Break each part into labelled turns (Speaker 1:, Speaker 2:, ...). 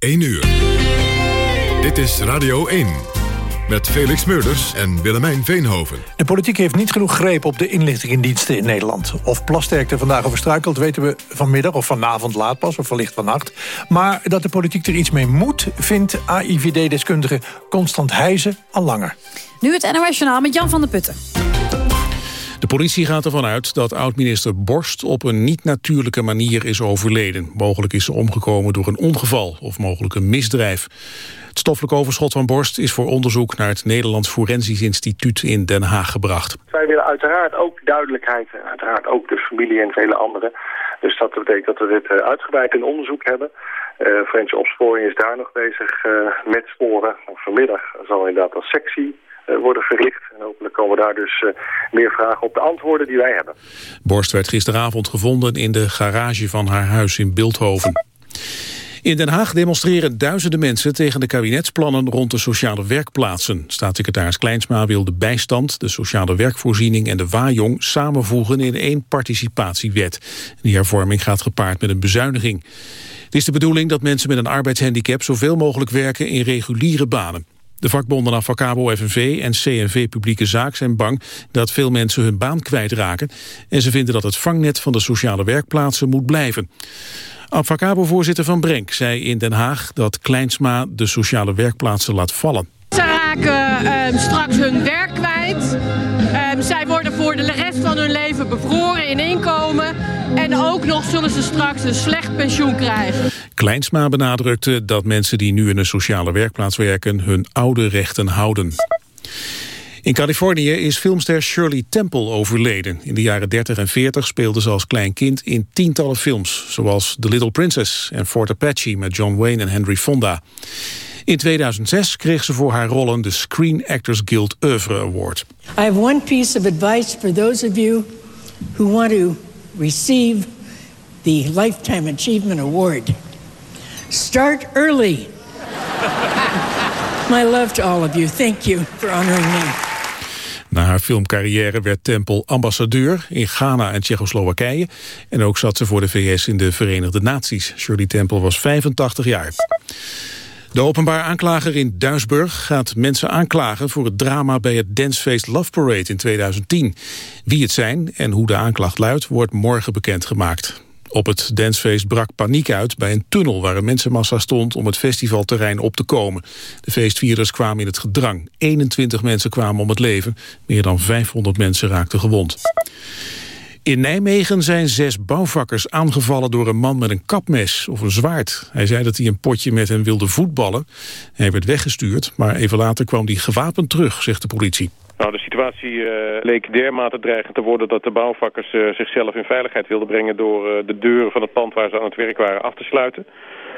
Speaker 1: 1 uur. Dit is Radio 1. Met Felix Meurders en Willemijn Veenhoven.
Speaker 2: De politiek heeft niet genoeg greep op de inlichtingendiensten in Nederland. Of Plasterk er vandaag over struikelt weten we vanmiddag of vanavond laat pas... of wellicht vannacht. Maar dat de politiek er iets mee moet... vindt AIVD-deskundige Constant Heijzen al langer.
Speaker 3: Nu het NOS Journaal met Jan van der Putten.
Speaker 4: De politie gaat ervan uit dat oud-minister Borst op een niet-natuurlijke manier is overleden. Mogelijk is ze omgekomen door een ongeval of mogelijk een misdrijf. Het stoffelijk overschot van Borst is voor onderzoek naar het Nederlands Forensisch Instituut in Den Haag gebracht.
Speaker 5: Wij willen uiteraard ook duidelijkheid, uiteraard ook de familie en vele anderen. Dus dat betekent dat we dit eh, uitgebreid in onderzoek hebben. Uh, opsporing is daar nog bezig uh, met sporen. Vanmiddag zal inderdaad een sectie eh, worden verricht. En hopelijk komen daar dus uh, meer vragen op de antwoorden die wij hebben.
Speaker 4: Borst werd gisteravond gevonden in de garage van haar huis in Beeldhoven. In Den Haag demonstreren duizenden mensen tegen de kabinetsplannen rond de sociale werkplaatsen. Staatssecretaris Kleinsma wil de bijstand, de sociale werkvoorziening en de waaijong samenvoegen in één participatiewet. Die hervorming gaat gepaard met een bezuiniging. Het is de bedoeling dat mensen met een arbeidshandicap zoveel mogelijk werken in reguliere banen. De vakbonden Avacabo FNV en CNV Publieke Zaak zijn bang dat veel mensen hun baan kwijtraken en ze vinden dat het vangnet van de sociale werkplaatsen moet blijven. Avacabo-voorzitter Van Brenk zei in Den Haag dat Kleinsma de sociale werkplaatsen laat vallen.
Speaker 6: Ze raken uh, straks hun werk kwijt. Uh, zij worden voor de rest van hun leven bevroren in inkomen. En ook nog zullen ze straks een slecht pensioen krijgen.
Speaker 4: Kleinsma benadrukte dat mensen die nu in een sociale werkplaats werken... hun oude rechten houden. In Californië is filmster Shirley Temple overleden. In de jaren 30 en 40 speelde ze als klein kind in tientallen films... zoals The Little Princess en Fort Apache met John Wayne en Henry Fonda. In 2006 kreeg ze voor haar rollen de Screen Actors Guild Oeuvre Award.
Speaker 7: I have one piece of advice for those of you who want to receive the Lifetime Achievement Award. Start early. My love to all of you. Thank you for honoring me.
Speaker 4: Na haar filmcarrière werd Temple ambassadeur in Ghana en Tsjechoslowakije. En ook zat ze voor de VS in de Verenigde Naties. Shirley Temple was 85 jaar. De openbaar aanklager in Duisburg gaat mensen aanklagen... voor het drama bij het dancefeest Love Parade in 2010. Wie het zijn en hoe de aanklacht luidt, wordt morgen bekendgemaakt. Op het dancefeest brak paniek uit bij een tunnel... waar een mensenmassa stond om het festivalterrein op te komen. De feestvierders kwamen in het gedrang. 21 mensen kwamen om het leven. Meer dan 500 mensen raakten gewond. In Nijmegen zijn zes bouwvakkers aangevallen door een man met een kapmes of een zwaard. Hij zei dat hij een potje met hen wilde voetballen. Hij werd weggestuurd, maar even later kwam hij gewapend terug, zegt de politie.
Speaker 8: Nou, de situatie uh, leek dermate dreigend te worden dat de bouwvakkers uh, zichzelf in veiligheid wilden brengen door uh, de deuren van het pand waar ze aan het werk waren af te sluiten.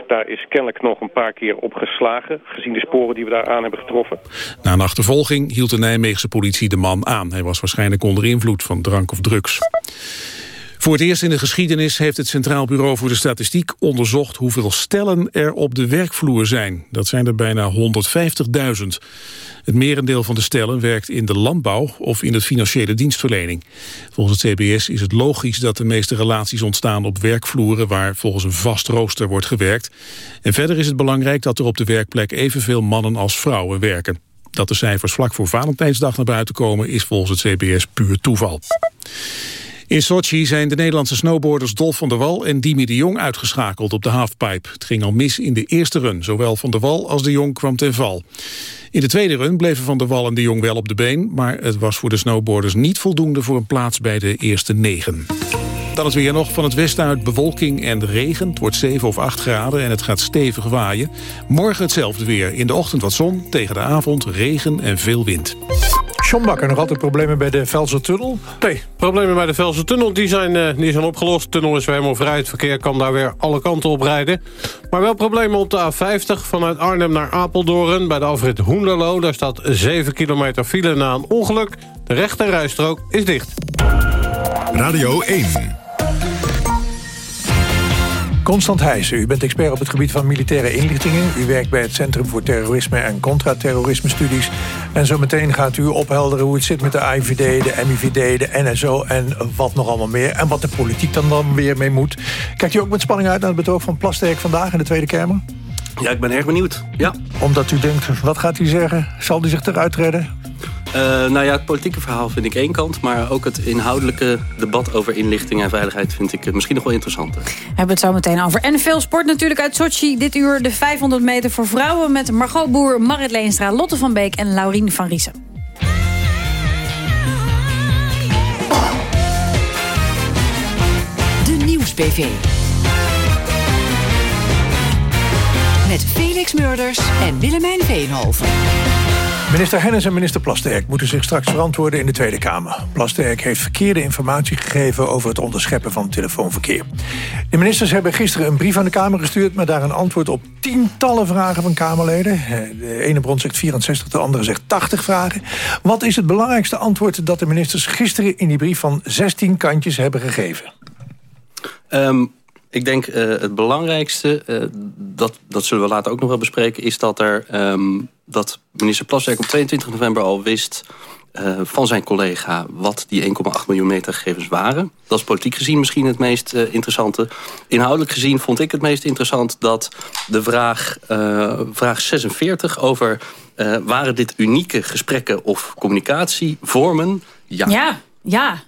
Speaker 8: Daar is kennelijk nog een paar keer op geslagen, gezien de sporen die we daar aan hebben getroffen.
Speaker 4: Na een achtervolging hield de Nijmeegse politie de man aan. Hij was waarschijnlijk onder invloed van drank of drugs. Voor het eerst in de geschiedenis heeft het Centraal Bureau voor de Statistiek onderzocht hoeveel stellen er op de werkvloer zijn. Dat zijn er bijna 150.000. Het merendeel van de stellen werkt in de landbouw of in de financiële dienstverlening. Volgens het CBS is het logisch dat de meeste relaties ontstaan op werkvloeren waar volgens een vast rooster wordt gewerkt. En verder is het belangrijk dat er op de werkplek evenveel mannen als vrouwen werken. Dat de cijfers vlak voor Valentijnsdag naar buiten komen is volgens het CBS puur toeval. In Sochi zijn de Nederlandse snowboarders Dolf van der Wal en Dimi de Jong uitgeschakeld op de halfpipe. Het ging al mis in de eerste run. Zowel van der Wal als de Jong kwam ten val. In de tweede run bleven Van der Wal en de Jong wel op de been... maar het was voor de snowboarders niet voldoende voor een plaats bij de eerste negen. Dan het weer nog van het westen uit bewolking en regen. Het wordt 7 of 8 graden en het gaat stevig waaien. Morgen hetzelfde weer. In de ochtend wat zon, tegen de avond regen en veel wind.
Speaker 2: John Bakker, nog altijd problemen bij de Velsertunnel?
Speaker 9: Nee, problemen bij de Velsertunnel die zijn, uh, die zijn opgelost. De tunnel is weer helemaal vrij. Het verkeer kan daar weer alle kanten op rijden. Maar wel problemen op de A50 vanuit Arnhem naar Apeldoorn. Bij de afrit Hoenderloo. Daar staat 7 kilometer file na een ongeluk. De rechte rijstrook is dicht.
Speaker 1: Radio 1.
Speaker 2: Constant Heijzen, u bent expert op het gebied van militaire inlichtingen. U werkt bij het Centrum voor Terrorisme en Contraterrorisme Studies. En zometeen gaat u ophelderen hoe het zit met de IVD, de MIVD, de NSO... en wat nog allemaal meer. En wat de politiek dan, dan weer mee moet. Kijkt u ook met spanning uit naar het betoog van Plasterk vandaag in de Tweede Kamer?
Speaker 10: Ja, ik ben erg benieuwd. Ja.
Speaker 2: Omdat u denkt, wat gaat hij zeggen? Zal hij zich eruit redden?
Speaker 10: Uh, nou ja, het politieke verhaal vind ik één kant... maar ook het inhoudelijke debat over inlichting en veiligheid... vind ik misschien nog wel interessanter.
Speaker 3: Hebben we het zo meteen over. En veel sport natuurlijk uit Sochi. Dit uur de 500 meter voor vrouwen... met Margot Boer, Marit Leenstra, Lotte van Beek en Laurien van Riesen.
Speaker 11: De Nieuws-PV. Met Felix Murders en Willemijn Veenhoven.
Speaker 2: Minister Hennis en minister Plasterk moeten zich straks verantwoorden in de Tweede Kamer. Plasterk heeft verkeerde informatie gegeven over het onderscheppen van telefoonverkeer. De ministers hebben gisteren een brief aan de Kamer gestuurd... met daar een antwoord op tientallen vragen van Kamerleden. De ene bron zegt 64, de andere zegt 80 vragen. Wat is het belangrijkste antwoord dat de ministers gisteren... in die brief van 16 kantjes hebben gegeven?
Speaker 10: Um ik denk uh, het belangrijkste, uh, dat, dat zullen we later ook nog wel bespreken... is dat, er, um, dat minister Plaswerk op 22 november al wist... Uh, van zijn collega wat die 1,8 miljoen metagegevens waren. Dat is politiek gezien misschien het meest interessante. Inhoudelijk gezien vond ik het meest interessant... dat de vraag, vraag 46 over... waren dit unieke gesprekken of communicatievormen?
Speaker 3: Ja. ja. Ja,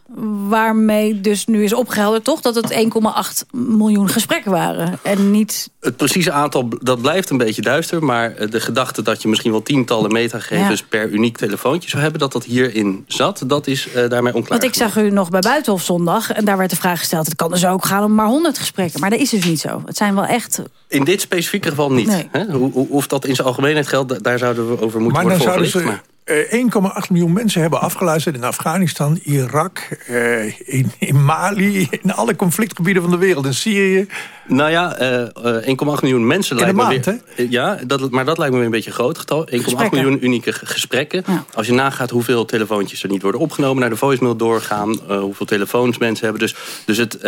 Speaker 3: waarmee dus nu is opgehelderd toch... dat het 1,8 miljoen gesprekken waren en niet...
Speaker 10: Het precieze aantal, dat blijft een beetje duister... maar de gedachte dat je misschien wel tientallen metagegevens... per uniek telefoontje zou hebben, dat dat hierin zat... dat is uh, daarmee onklar.
Speaker 3: Want ik zag u nog bij Buitenhof zondag... en daar werd de vraag gesteld... het kan dus ook gaan om maar 100 gesprekken. Maar dat is dus niet zo. Het zijn wel echt...
Speaker 10: In dit specifieke geval niet. Nee. Hè? Of dat in zijn algemeenheid geldt, daar zouden we over moeten
Speaker 2: maar
Speaker 10: worden
Speaker 2: dan zouden ze 1,8 eh, miljoen mensen hebben afgeluisterd in Afghanistan, Irak, uh, in, in, Mali, in alle conflictgebieden van de wereld, in Syrië.
Speaker 10: Nou ja, uh, 1,8 miljoen mensen lijkt me weer. Ja, dat, maar dat lijkt me weer een beetje een groot getal. 1,8 miljoen unieke gesprekken. Als je nagaat hoeveel telefoontjes er niet worden opgenomen, naar de voicemail doorgaan, hoeveel telefoons mensen hebben. Dus, dus het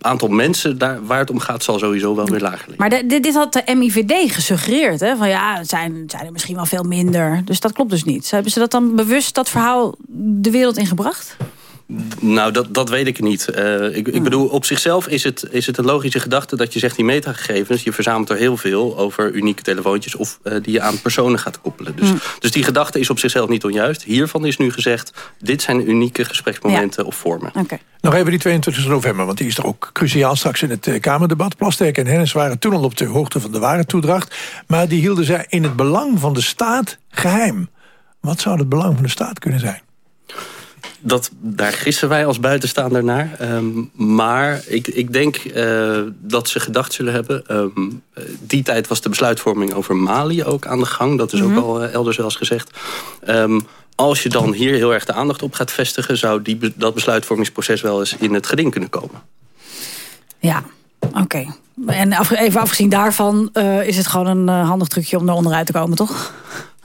Speaker 10: aantal mensen daar, waar het om gaat, zal sowieso wel weer lager liggen.
Speaker 3: Maar dit, dit had de MIVD gesuggereerd, hè? Van ja, het zijn, zijn er misschien wel veel minder. Dus dat klopt dus niet. Hebben ze dat dan bewust, dat verhaal, de wereld ingebracht?
Speaker 10: Nou, dat, dat weet ik niet. Uh, ik, ik hmm. bedoel, op zichzelf is het, is het een logische gedachte... dat je zegt die metagegevens, je verzamelt er heel veel... over unieke telefoontjes of uh, die je aan personen gaat koppelen. Dus, hmm. dus die gedachte is op zichzelf niet onjuist. Hiervan is nu gezegd, dit zijn unieke gespreksmomenten of vormen.
Speaker 3: Okay.
Speaker 2: Nog even die 22 november, want die is er ook cruciaal straks in het uh, Kamerdebat. Plasterk en Hennis waren toen al op de hoogte van de ware toedracht... maar die hielden zij in het belang van de staat geheim. Wat zou het belang van de staat kunnen zijn?
Speaker 10: Dat, daar gissen wij als buitenstaander naar. Um, maar ik, ik denk uh, dat ze gedacht zullen hebben... Um, die tijd was de besluitvorming over Mali ook aan de gang. Dat is ook mhm. al uh, elders wel eens gezegd. Um, als je dan hier heel erg de aandacht op gaat vestigen... zou die, dat besluitvormingsproces wel eens in het geding kunnen komen.
Speaker 3: Ja, oké. Okay. En af, even afgezien daarvan uh, is het gewoon een handig trucje om er onderuit te komen, toch?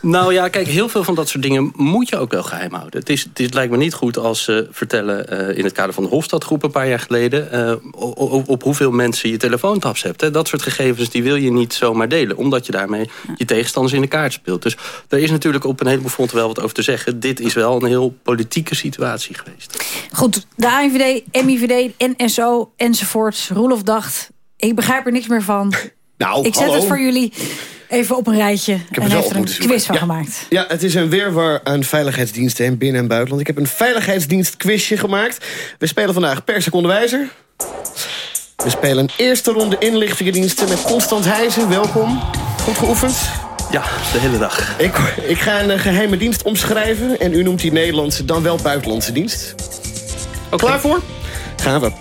Speaker 10: Nou ja, kijk, heel veel van dat soort dingen moet je ook wel geheim houden. Het, is, het, lijkt me niet goed als ze vertellen uh, in het kader van de Hofstadgroep een paar jaar geleden... Uh, op, op, hoeveel mensen je telefoontaps hebt. Hè. Dat soort gegevens die wil je niet zomaar delen. Omdat je daarmee je tegenstanders in de kaart speelt. Dus er is natuurlijk op een heleboel fronten wel wat over te zeggen. Dit is wel een heel politieke situatie geweest.
Speaker 3: Goed, de AIVD, MIVD, NSO enzovoorts. Roelof dacht, ik begrijp er niks meer van.
Speaker 12: Nou,
Speaker 3: ik zet
Speaker 12: hallo.
Speaker 3: het voor jullie even op een rijtje. Ik heb en heeft er een quiz van gemaakt.
Speaker 12: Ja, het is een weerwar aan veiligheidsdiensten in binnen- en buitenland. Ik heb een veiligheidsdienst quizje gemaakt. We spelen vandaag per seconde wijzer. We spelen een eerste ronde inlichtingendiensten met Constant Heijzen. Welkom. Goed geoefend?
Speaker 10: Ja, de hele dag.
Speaker 12: Ik, ik ga een geheime dienst omschrijven. En u noemt die Nederlandse, dan wel buitenlandse dienst. Okay. Klaar voor? Gaan we.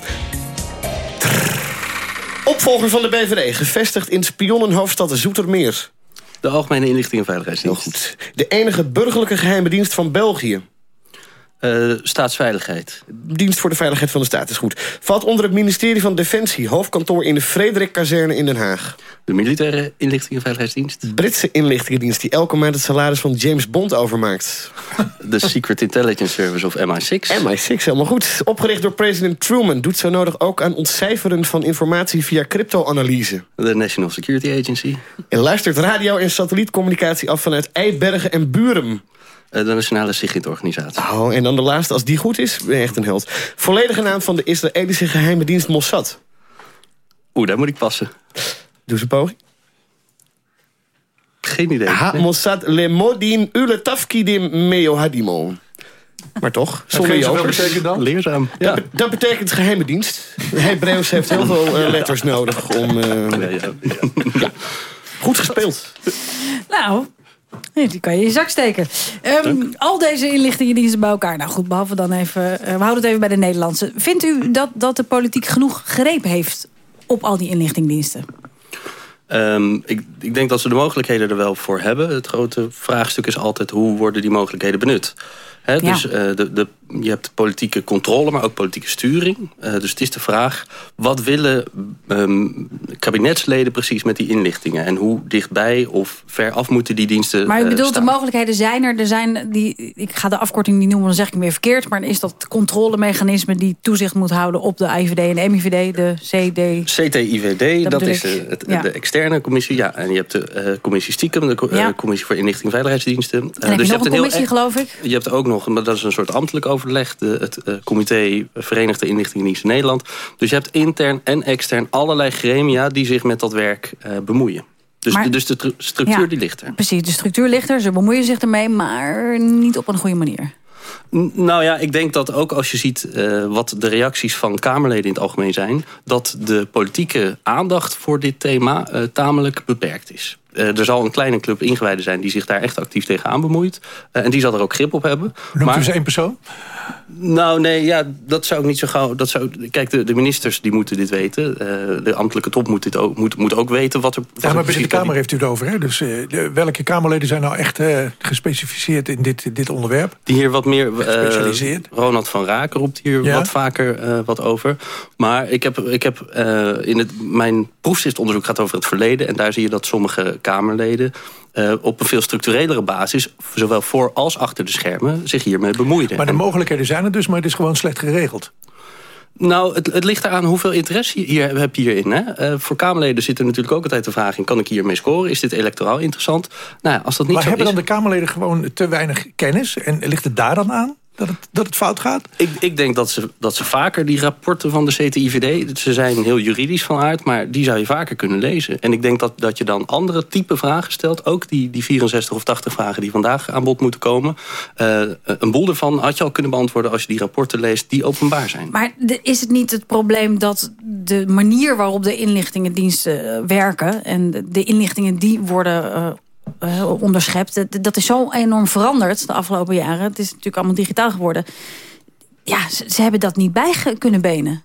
Speaker 12: Opvolger van de BVD, gevestigd in spionnenhoofdstad Zoetermeer.
Speaker 10: De Algemene Inlichting en Veiligheidsdienst.
Speaker 12: Heel goed. De enige burgerlijke geheime dienst van België.
Speaker 10: Uh, staatsveiligheid.
Speaker 12: Dienst voor de Veiligheid van de Staat, is goed. Valt onder het ministerie van Defensie, hoofdkantoor in de Frederik-kazerne in Den Haag.
Speaker 10: De Militaire Inlichting en Veiligheidsdienst.
Speaker 12: Britse inlichtingendienst die elke maand het salaris van James Bond overmaakt.
Speaker 10: De Secret Intelligence Service of MI6.
Speaker 12: MI6, helemaal goed. Opgericht door president Truman. Doet zo nodig ook aan ontcijferen van informatie via crypto-analyse.
Speaker 10: De National Security Agency.
Speaker 12: En luistert radio- en satellietcommunicatie af vanuit Eibergen en Buren.
Speaker 10: Eh, de Nationale Sigint-organisatie.
Speaker 12: Oh, en dan de laatste, als die goed is, ben je echt een held. Volledige naam van de Israëlische geheime dienst Mossad.
Speaker 10: Oeh, daar moet ik passen.
Speaker 12: Doe ze poging.
Speaker 10: Geen idee.
Speaker 12: Ha, Mossad le modin ule tafkidim. Maar toch, zonder jokers.
Speaker 2: betekent dan?
Speaker 10: Leerzaam.
Speaker 12: Dat,
Speaker 10: Ja.
Speaker 12: be- dat betekent geheime dienst. Hebreeuws heeft heel veel eh, letters nodig om... eh,
Speaker 10: Ja, ja.
Speaker 12: Goed gespeeld.
Speaker 3: Nou, nee, die kan je in je zak steken. Ehm, al deze inlichtingendiensten bij elkaar. Nou goed, behalve dan even... eh, we houden het even bij de Nederlandse. Vindt u dat, dat de politiek genoeg greep heeft op al die inlichtingendiensten?
Speaker 10: Ehm, ik, ik denk dat ze de mogelijkheden er wel voor hebben. Het grote vraagstuk is altijd hoe worden die mogelijkheden benut. Dus eh, de, de, je hebt politieke controle, maar ook politieke sturing. Eh, dus het is de vraag, wat willen ehm, kabinetsleden precies met die inlichtingen? En hoe dichtbij of ver af moeten die diensten
Speaker 3: Maar u
Speaker 10: eh,
Speaker 3: bedoelt, de mogelijkheden zijn er. Er zijn die, ik ga de afkorting niet noemen, dan zeg ik hem weer verkeerd. Maar is dat controlemechanisme die toezicht moet houden op de IVD en de MIVD, de CD...
Speaker 10: CTIVD,
Speaker 3: Dat
Speaker 10: dat, is de, het-
Speaker 3: Ja.
Speaker 10: de externe commissie. Ja, en je hebt de commissie stiekem, de
Speaker 3: Ja.
Speaker 10: commissie voor inlichting en veiligheidsdiensten.
Speaker 3: En heb je
Speaker 10: hebt
Speaker 3: een commissie,
Speaker 10: e-
Speaker 3: geloof ik?
Speaker 10: Je hebt ook nog, maar dat is een soort ambtelijk overleg... De, het eh, comité Verenigde Inlichtingendiensten Nederland. Dus je hebt intern en extern allerlei gremia... die zich met dat werk eh, bemoeien. Dus,
Speaker 3: Maar-
Speaker 10: de, dus de tru- structuur
Speaker 3: Ja.
Speaker 10: die ligt er.
Speaker 3: Precies, de structuur ligt er. Ze bemoeien zich ermee, maar niet op een goede manier.
Speaker 10: Nou ja, ik denk dat ook als je ziet eh, wat de reacties van Kamerleden in het algemeen zijn... dat de politieke aandacht voor dit thema tamelijk beperkt is. Eh, er zal een kleine club ingewijden zijn die zich daar echt actief tegenaan bemoeit. Eh, en die zal er ook grip op hebben.
Speaker 2: Noemt
Speaker 10: Maar-
Speaker 2: u eens één persoon?
Speaker 10: Nou, nee, ja, dat zou ik niet zo gauw... Dat zou, kijk, de, de ministers die moeten dit weten. Eh, de ambtelijke top moet, dit ook, moet, moet ook weten wat er... Wat
Speaker 2: Ja, maar bij de Kamer
Speaker 10: die-
Speaker 2: heeft u het over. Hè? Dus de- welke Kamerleden zijn nou echt gespecificeerd in dit, dit onderwerp?
Speaker 10: Die hier wat meer...
Speaker 2: Gespecialiseerd.
Speaker 10: Ronald van Raak roept hier
Speaker 2: Ja?
Speaker 10: wat vaker wat over. Maar ik heb, ik heb in het, mijn proefschriftonderzoek gaat over het verleden. En daar zie je dat sommige Kamerleden... eh, op een veel structurelere basis, zowel voor als achter de schermen... zich hiermee bemoeiden.
Speaker 2: Maar de
Speaker 10: En-
Speaker 2: mogelijkheden zijn er dus, maar het is gewoon slecht geregeld.
Speaker 10: Nou, het, het ligt eraan hoeveel interesse je hier heb je hierin. Hè? Eh, voor Kamerleden zit er natuurlijk ook altijd de vraag in... kan ik hiermee scoren? Is dit electoraal interessant? Nou, als dat niet
Speaker 2: Maar
Speaker 10: zo
Speaker 2: hebben
Speaker 10: is...
Speaker 2: dan de Kamerleden gewoon te weinig kennis? En ligt het daar dan aan dat het, dat het fout gaat?
Speaker 10: Ik, ik denk dat ze, dat ze vaker die rapporten van de CTIVD... ze zijn heel juridisch van aard, maar die zou je vaker kunnen lezen. En ik denk dat, dat je dan andere type vragen stelt. Ook die, die 64 of 80 vragen die vandaag aan bod moeten komen. Eh, een boel ervan had je al kunnen beantwoorden... als je die rapporten leest die openbaar zijn.
Speaker 3: Maar de- is het niet het probleem dat de manier waarop de inlichtingendiensten eh, werken... en de- de inlichtingen die worden eh, eh, onderschept... dat- is zo enorm veranderd de afgelopen jaren. Het is natuurlijk allemaal digitaal geworden. Ja, ze, hebben dat niet bij kunnen benen.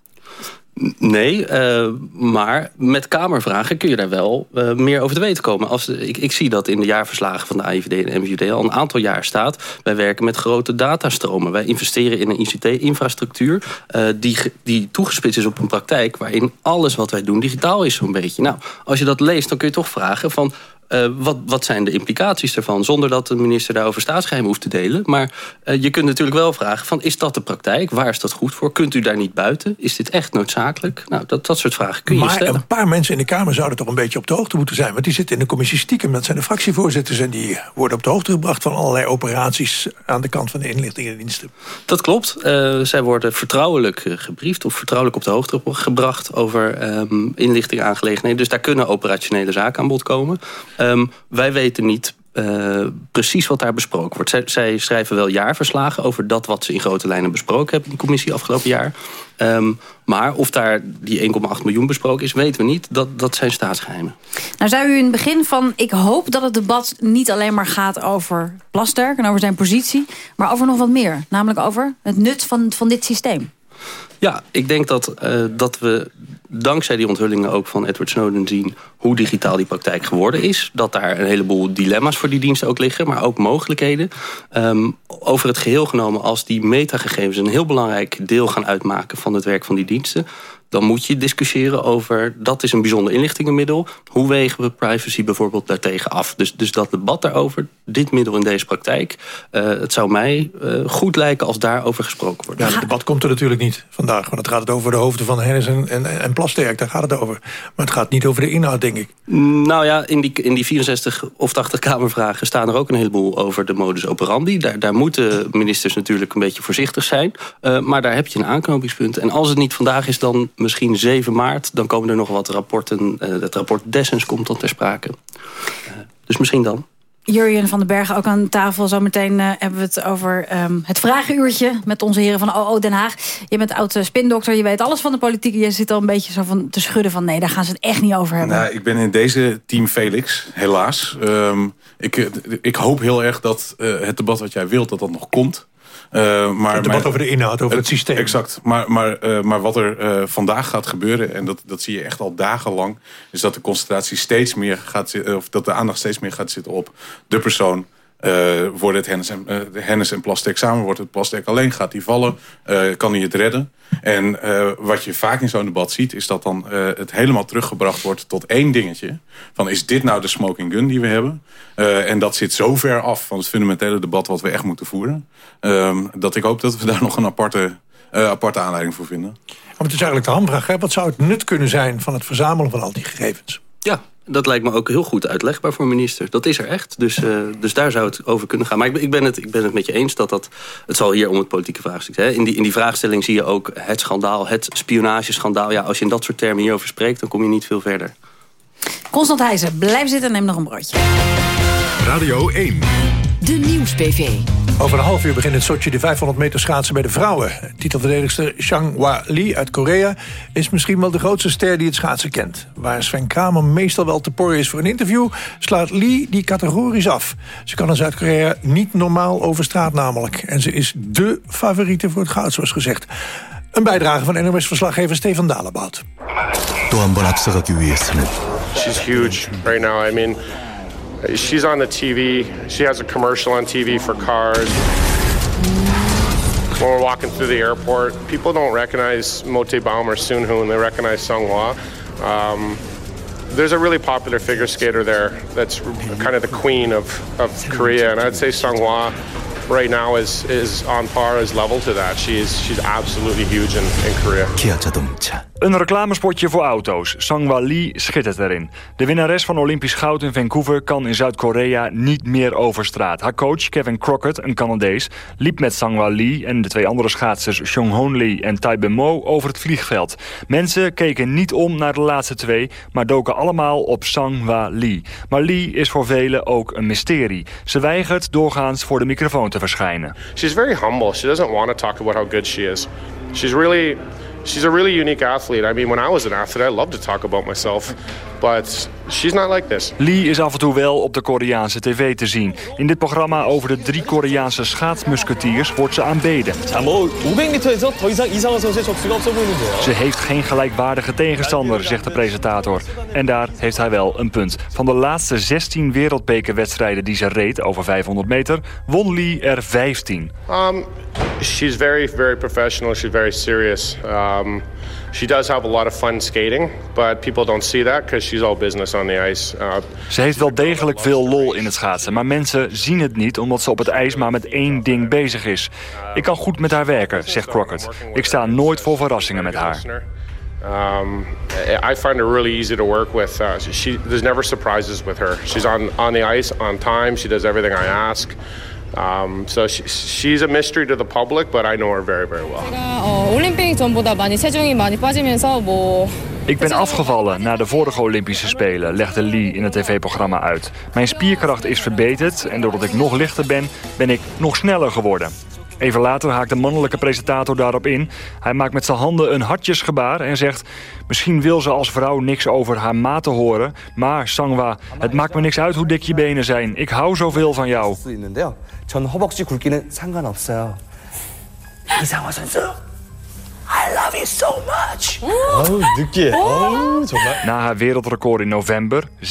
Speaker 10: Nee, eh, maar met Kamervragen kun je daar wel eh, meer over te weten komen. Als, ik, ik zie dat in de jaarverslagen van de AIVD en MVD al een aantal jaar staat. Wij werken met grote datastromen. Wij investeren in een ICT-infrastructuur die, die toegespitst is op een praktijk... waarin alles wat wij doen digitaal is zo'n beetje. Nou, als je dat leest, dan kun je toch vragen van... eh, wat, wat zijn de implicaties daarvan? Zonder dat de minister daarover staatsgeheim hoeft te delen. Maar eh, je kunt natuurlijk wel vragen van... is dat de praktijk? Waar is dat goed voor? Kunt u daar niet buiten? Is dit echt noodzakelijk? Nou, dat, dat soort vragen kun je
Speaker 2: maar
Speaker 10: stellen.
Speaker 2: een paar mensen in de Kamer zouden toch een beetje op de hoogte moeten zijn. Want die zitten in de commissie stiekem. Dat zijn de fractievoorzitters. En die worden op de hoogte gebracht van allerlei operaties... aan de kant van de inlichtingendiensten.
Speaker 10: Dat klopt. Eh, zij worden vertrouwelijk gebriefd of vertrouwelijk op de hoogte gebracht over ehm inlichtingaangelegenheden. Dus daar kunnen operationele zaken aan bod komen. Ehm, wij weten niet eh, precies wat daar besproken wordt. Zij, zij schrijven wel jaarverslagen over dat wat ze in grote lijnen besproken hebben in die commissie afgelopen jaar. Ehm, maar of daar die 1,8 miljoen besproken is, weten we niet. Dat, dat zijn staatsgeheimen.
Speaker 3: Nou zei u in het begin van... ik hoop dat het debat niet alleen maar gaat over Plasterk... en over zijn positie, maar over nog wat meer. Namelijk over het nut van, van dit systeem.
Speaker 10: Ja, ik denk dat, eh, dat we dankzij die onthullingen ook van Edward Snowden zien hoe digitaal die praktijk geworden is. Dat daar een heleboel dilemma's voor die diensten ook liggen, maar ook mogelijkheden. Ehm, over het geheel genomen, als die metagegevens een heel belangrijk deel gaan uitmaken van het werk van die diensten, dan moet je discussiëren over, dat is een bijzonder inlichtingenmiddel. Hoe wegen we privacy bijvoorbeeld daartegen af? Dus, dus dat debat daarover, dit middel in deze praktijk, eh, het zou mij eh, goed lijken als daarover gesproken wordt.
Speaker 2: Ja, het debat komt er natuurlijk niet vandaag. Want het gaat over de hoofden van Hennis en, en, en Plasterk. Daar gaat het over. Maar het gaat niet over de inhoud, denk ik.
Speaker 10: Nou ja, in die, in die 64 of 80 Kamervragen staan er ook een heleboel over de modus operandi. Daar, daar moeten ministers natuurlijk een beetje voorzichtig zijn. Uh, maar daar heb je een aanknopingspunt. En als het niet vandaag is, dan misschien 7 maart. Dan komen er nog wat rapporten. Uh, het rapport Dessens komt dan ter sprake. Uh, Dus misschien dan.
Speaker 3: Jurjen van den Bergen ook aan tafel. Zometeen uh, hebben we het over um, het vragenuurtje met onze heren van OO Den Haag. Je bent oud spindokter, je weet alles van de politiek. Je zit al een beetje zo van te schudden van nee, daar gaan ze het echt niet over hebben.
Speaker 13: Nou, ik ben in deze team Felix, helaas. Um, ik, ik hoop heel erg dat uh, het debat wat jij wilt, dat dat nog komt.
Speaker 2: Uh, maar, het debat over de inhoud, over het, systeem.
Speaker 13: Exact. Maar, maar, uh, maar wat er uh, vandaag gaat gebeuren, en dat, dat zie je echt al dagenlang... is dat de concentratie steeds meer gaat of dat de aandacht steeds meer gaat zitten op de persoon... Uh, wordt het Hennis en, uh, Hennis en Plastic samen, wordt het Plastic alleen, gaat die vallen, uh, kan hij het redden? En wat je vaak in zo'n debat ziet, is dat dan het helemaal teruggebracht wordt tot één dingetje. Van is dit nou de smoking gun die we hebben? en dat zit zo ver af van het fundamentele debat wat we echt moeten voeren. Ehm, dat ik hoop dat we daar nog een aparte, aparte aanleiding voor vinden.
Speaker 2: Maar het is eigenlijk de hamvraag, hè? wat zou het nut kunnen zijn van het verzamelen van al die gegevens?
Speaker 10: Ja, dat lijkt me ook heel goed uitlegbaar voor een minister. Dat is er echt. Dus, uh, dus daar zou het over kunnen gaan. Maar ik, ik, ben het, ik ben het met je eens dat dat... Het zal hier om het politieke vraagstuk. Hè. In, die, in die vraagstelling zie je ook het schandaal, het spionageschandaal. Ja, als je in dat soort termen hierover spreekt, dan kom je niet veel verder.
Speaker 3: Constant Heijzen, blijf zitten en neem nog een broodje.
Speaker 1: Radio 1.
Speaker 11: De Nieuws-PV.
Speaker 2: Over een half uur begint het Sochi de 500 meter schaatsen bij de vrouwen. Titelverdedigster Shang-Hwa Lee uit Korea is misschien wel de grootste ster die het schaatsen kent. Waar Sven Kramer meestal wel te porren is voor een interview... slaat Lee die categorisch af. Ze kan in Zuid-Korea niet normaal over straat namelijk. En ze is dé favoriete voor het goud, zoals gezegd. Een bijdrage van NOS-verslaggever Stefan Dalebout.
Speaker 14: She's huge right now. I mean... She's on the TV. She has a commercial on TV for cars. When we're walking through the airport, people don't recognize Mote Baum or Soon Hoon. They recognize Sung Hwa. Um, there's a really popular figure skater there that's kind of the queen of, of Korea, and I'd say Sung Hwa right now is is on par, is level to that. She's she's absolutely huge in, in Korea.
Speaker 15: Een reclamespotje voor auto's. Sangwa Lee schittert erin. De winnares van Olympisch goud in Vancouver kan in Zuid-Korea niet meer over straat. Haar coach Kevin Crockett, een Canadees, liep met Sangwa Lee en de twee andere schaatsers Jong-Hoon Lee en Tai Mo over het vliegveld. Mensen keken niet om naar de laatste twee, maar doken allemaal op Sangwa Lee. Maar Lee is voor velen ook een mysterie. Ze weigert doorgaans voor de microfoon te verschijnen.
Speaker 14: She's very humble. She doesn't want to talk about how good she is. She's really she's a really unique athlete. I mean, when I was an athlete, I loved to talk about myself. But she's not like this.
Speaker 15: Lee is af en toe wel op de Koreaanse tv te zien. In dit programma over de drie Koreaanse schaatsmusketiers wordt ze aanbeden. Ze heeft geen gelijkwaardige tegenstander, zegt de presentator. En daar heeft hij wel een punt. Van de laatste 16 wereldbekerwedstrijden die ze reed over 500 meter, won Lee er 15.
Speaker 14: Um, she's very, very professional. She's very serious. Um, She does have a lot of fun skating, but people don't see that because she's all business on the ice. Uh,
Speaker 15: ze heeft wel degelijk veel lol in het schaatsen, maar mensen zien het niet omdat ze op het ijs maar met één ding bezig is. Ik kan goed met haar werken, zegt Crockett. Ik sta nooit voor verrassingen met haar.
Speaker 14: Um, I find her really easy to work with. Uh, she, there's never surprises with her. She's on, on the ice on time. She does everything I ask. Um, so she, she's a mystery to the public, but I know her very, very well.
Speaker 15: Ik ben afgevallen na de vorige Olympische Spelen, legde Lee in het tv-programma uit. Mijn spierkracht is verbeterd en doordat ik nog lichter ben, ben ik nog sneller geworden. Even later haakt de mannelijke presentator daarop in. Hij maakt met zijn handen een hartjesgebaar en zegt... misschien wil ze als vrouw niks over haar maten horen... maar Sangwa, het maakt me niks uit hoe dik je benen zijn. Ik hou zoveel van jou. 전 I love you so much. Oh, Oh. Na haar wereldrecord in november, 36-36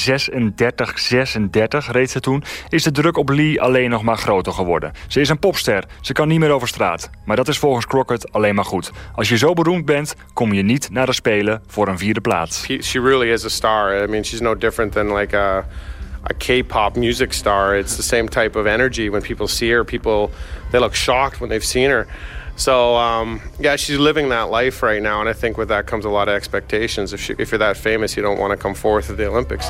Speaker 15: reed ze toen... is de druk op Lee alleen nog maar groter geworden. Ze is een popster, ze kan niet meer over straat. Maar dat is volgens Crockett alleen maar goed. Als je zo beroemd bent, kom je niet naar de Spelen voor een vierde plaats.
Speaker 14: She really is a star. I mean, she's no different than like a... a K-pop music star. It's the same type of energy when people see her. People they look shocked when they've seen her. So um, yeah, she's living that life right now, and I think with that comes a lot of expectations. If, she, if you're that famous, you don't want to come forth at the Olympics.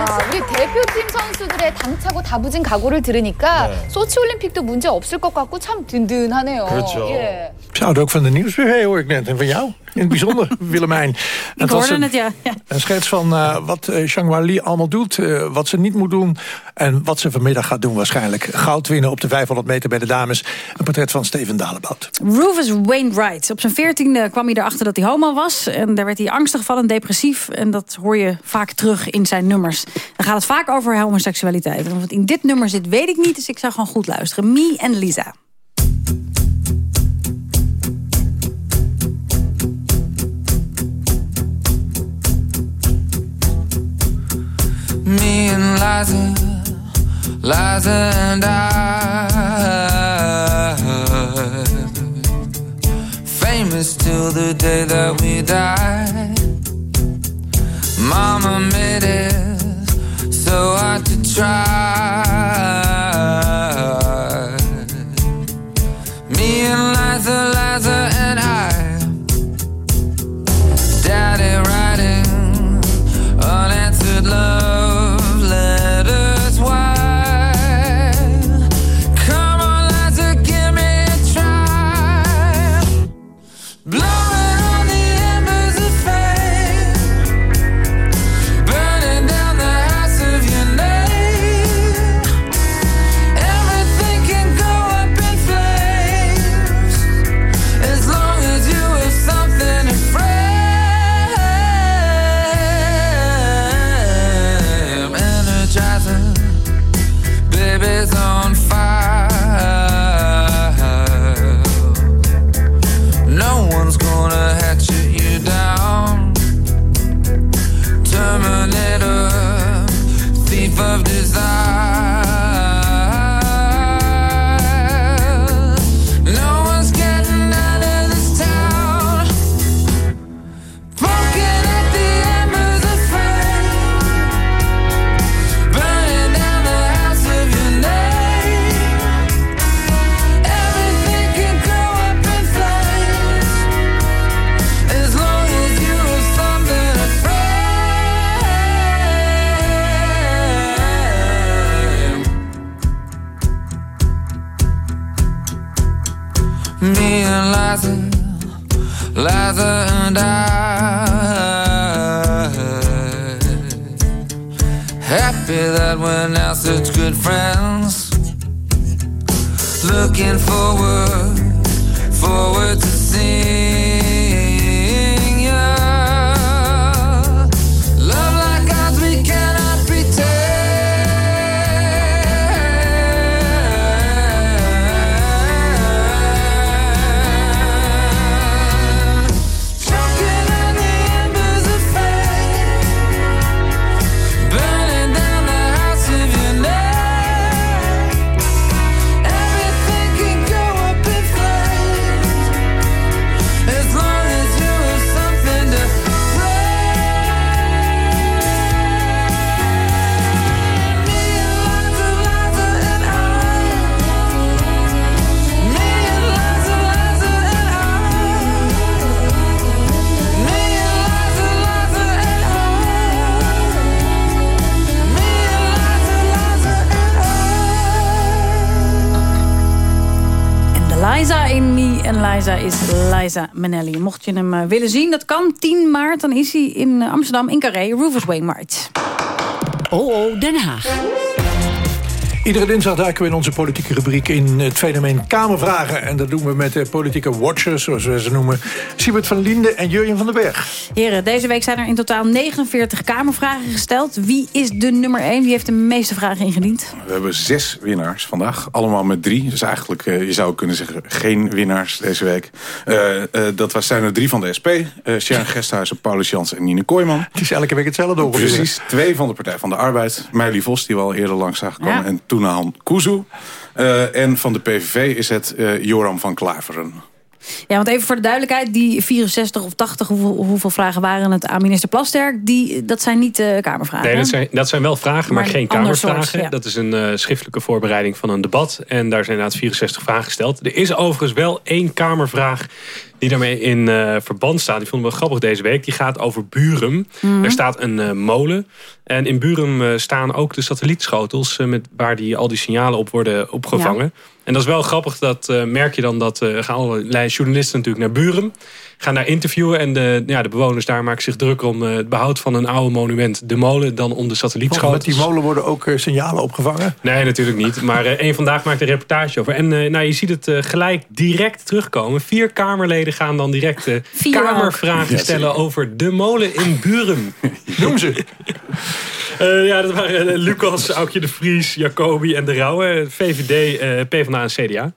Speaker 16: 아, 우리 대표팀 선수들의 당차고 다부진 각오를 들으니까
Speaker 2: 네.
Speaker 16: 소치 올림픽도 문제 없을 것 같고 참 든든하네요.
Speaker 2: 그렇죠.
Speaker 16: 예.
Speaker 2: Zouden ook van de nieuwsbv hoor ik net. En van jou in het bijzonder, Willemijn.
Speaker 3: Ik
Speaker 2: was
Speaker 3: hoorde
Speaker 2: een,
Speaker 3: het, ja. ja.
Speaker 2: een schets van eh, wat eh Shangwa Li allemaal doet. eh, wat ze niet moet doen. En wat ze vanmiddag gaat doen waarschijnlijk. Goud winnen op de 500 meter bij de dames. Een portret van Steven Dalebout.
Speaker 3: Rufus Wainwright. Op zijn veertiende kwam hij erachter dat hij homo was. En daar werd hij angstig van en depressief. En dat hoor je vaak terug in zijn nummers. Dan gaat het vaak over homoseksualiteit. En of het in dit nummer zit, weet ik niet. Dus ik zou gewoon goed luisteren. Me en Lisa.
Speaker 17: Me and Liza, Liza and I, famous till the day that we die. Mama made it so hard to try. Happy that we're now such good friends. Looking forward, forward to seeing
Speaker 3: en Liza is Liza Minnelli. Mocht je hem eh, willen zien, dat kan 10 maart. Dan is hij in eh, Amsterdam in Carré, Rufus Wainwright.
Speaker 11: OO Den Haag.
Speaker 2: Iedere dinsdag duiken we in onze politieke rubriek in het fenomeen Kamervragen. En dat doen we met de politieke watchers, zoals we ze noemen. Siebert van Liende en Jurjen van den Berg.
Speaker 3: Heren, deze week zijn er in totaal 49 Kamervragen gesteld. Wie is de nummer 1? Wie heeft de meeste vragen ingediend?
Speaker 13: We hebben zes winnaars vandaag. Allemaal met drie. Dus eigenlijk, eh, je zou kunnen zeggen, geen winnaars deze week. Eh, eh, dat was, zijn er drie van de SP. eh Sharon Gesthuizen, Paulus Jans en Nine Kooijman.
Speaker 2: Het is elke week hetzelfde ongeveer.
Speaker 13: Precies. Twee van de Partij van de Arbeid. Meili Vos, die we al eerder langs zagen komen.
Speaker 3: Ja.
Speaker 13: En Toenahan Kuzu. Eh, en van de PVV is het eh, Joram van Klaveren.
Speaker 3: Ja, want even voor de duidelijkheid, die 64 of 80, hoeveel, hoeveel vragen waren het aan minister Plasterk? Die, dat zijn niet uh, Kamervragen.
Speaker 18: Nee, dat zijn, dat zijn wel vragen, maar,
Speaker 3: Maar
Speaker 18: geen Kamervragen.
Speaker 3: soort, ja.
Speaker 18: Dat is een uh, schriftelijke voorbereiding van een debat. En daar zijn inderdaad 64 vragen gesteld. Er is overigens wel één Kamervraag die daarmee in eh, verband staat. Die vonden we grappig deze week. Die gaat over Burum.
Speaker 3: Mhm.
Speaker 18: Er staat een eh, molen. En in Burum eh, staan ook de satellietschotels... met, waar die, al die signalen op worden opgevangen. En dat is wel grappig. Dat merk je dan dat gaan allerlei journalisten natuurlijk naar Burum. Gaan daar interviewen. En de, ja, de bewoners daar maken zich druk om eh, het behoud van een oude monument. De molen dan om de
Speaker 2: Met
Speaker 18: satellietschotels.
Speaker 2: die molen worden ook eh, signalen opgevangen.
Speaker 18: Nee, natuurlijk niet. Maar eh één Vandaag maakt een reportage over. En eh, nou, je ziet het eh, gelijk direct terugkomen. Vier Kamerleden gaan dan direct eh,
Speaker 3: Vier
Speaker 18: Kamervragen
Speaker 2: ook.
Speaker 18: stellen over de molen in Buren.
Speaker 2: Noem ze.
Speaker 18: Eh, ja, dat waren eh, Lucas, Aukje de Vries, Jacobi en De Rauwe. VVD, eh PvdA en CDA.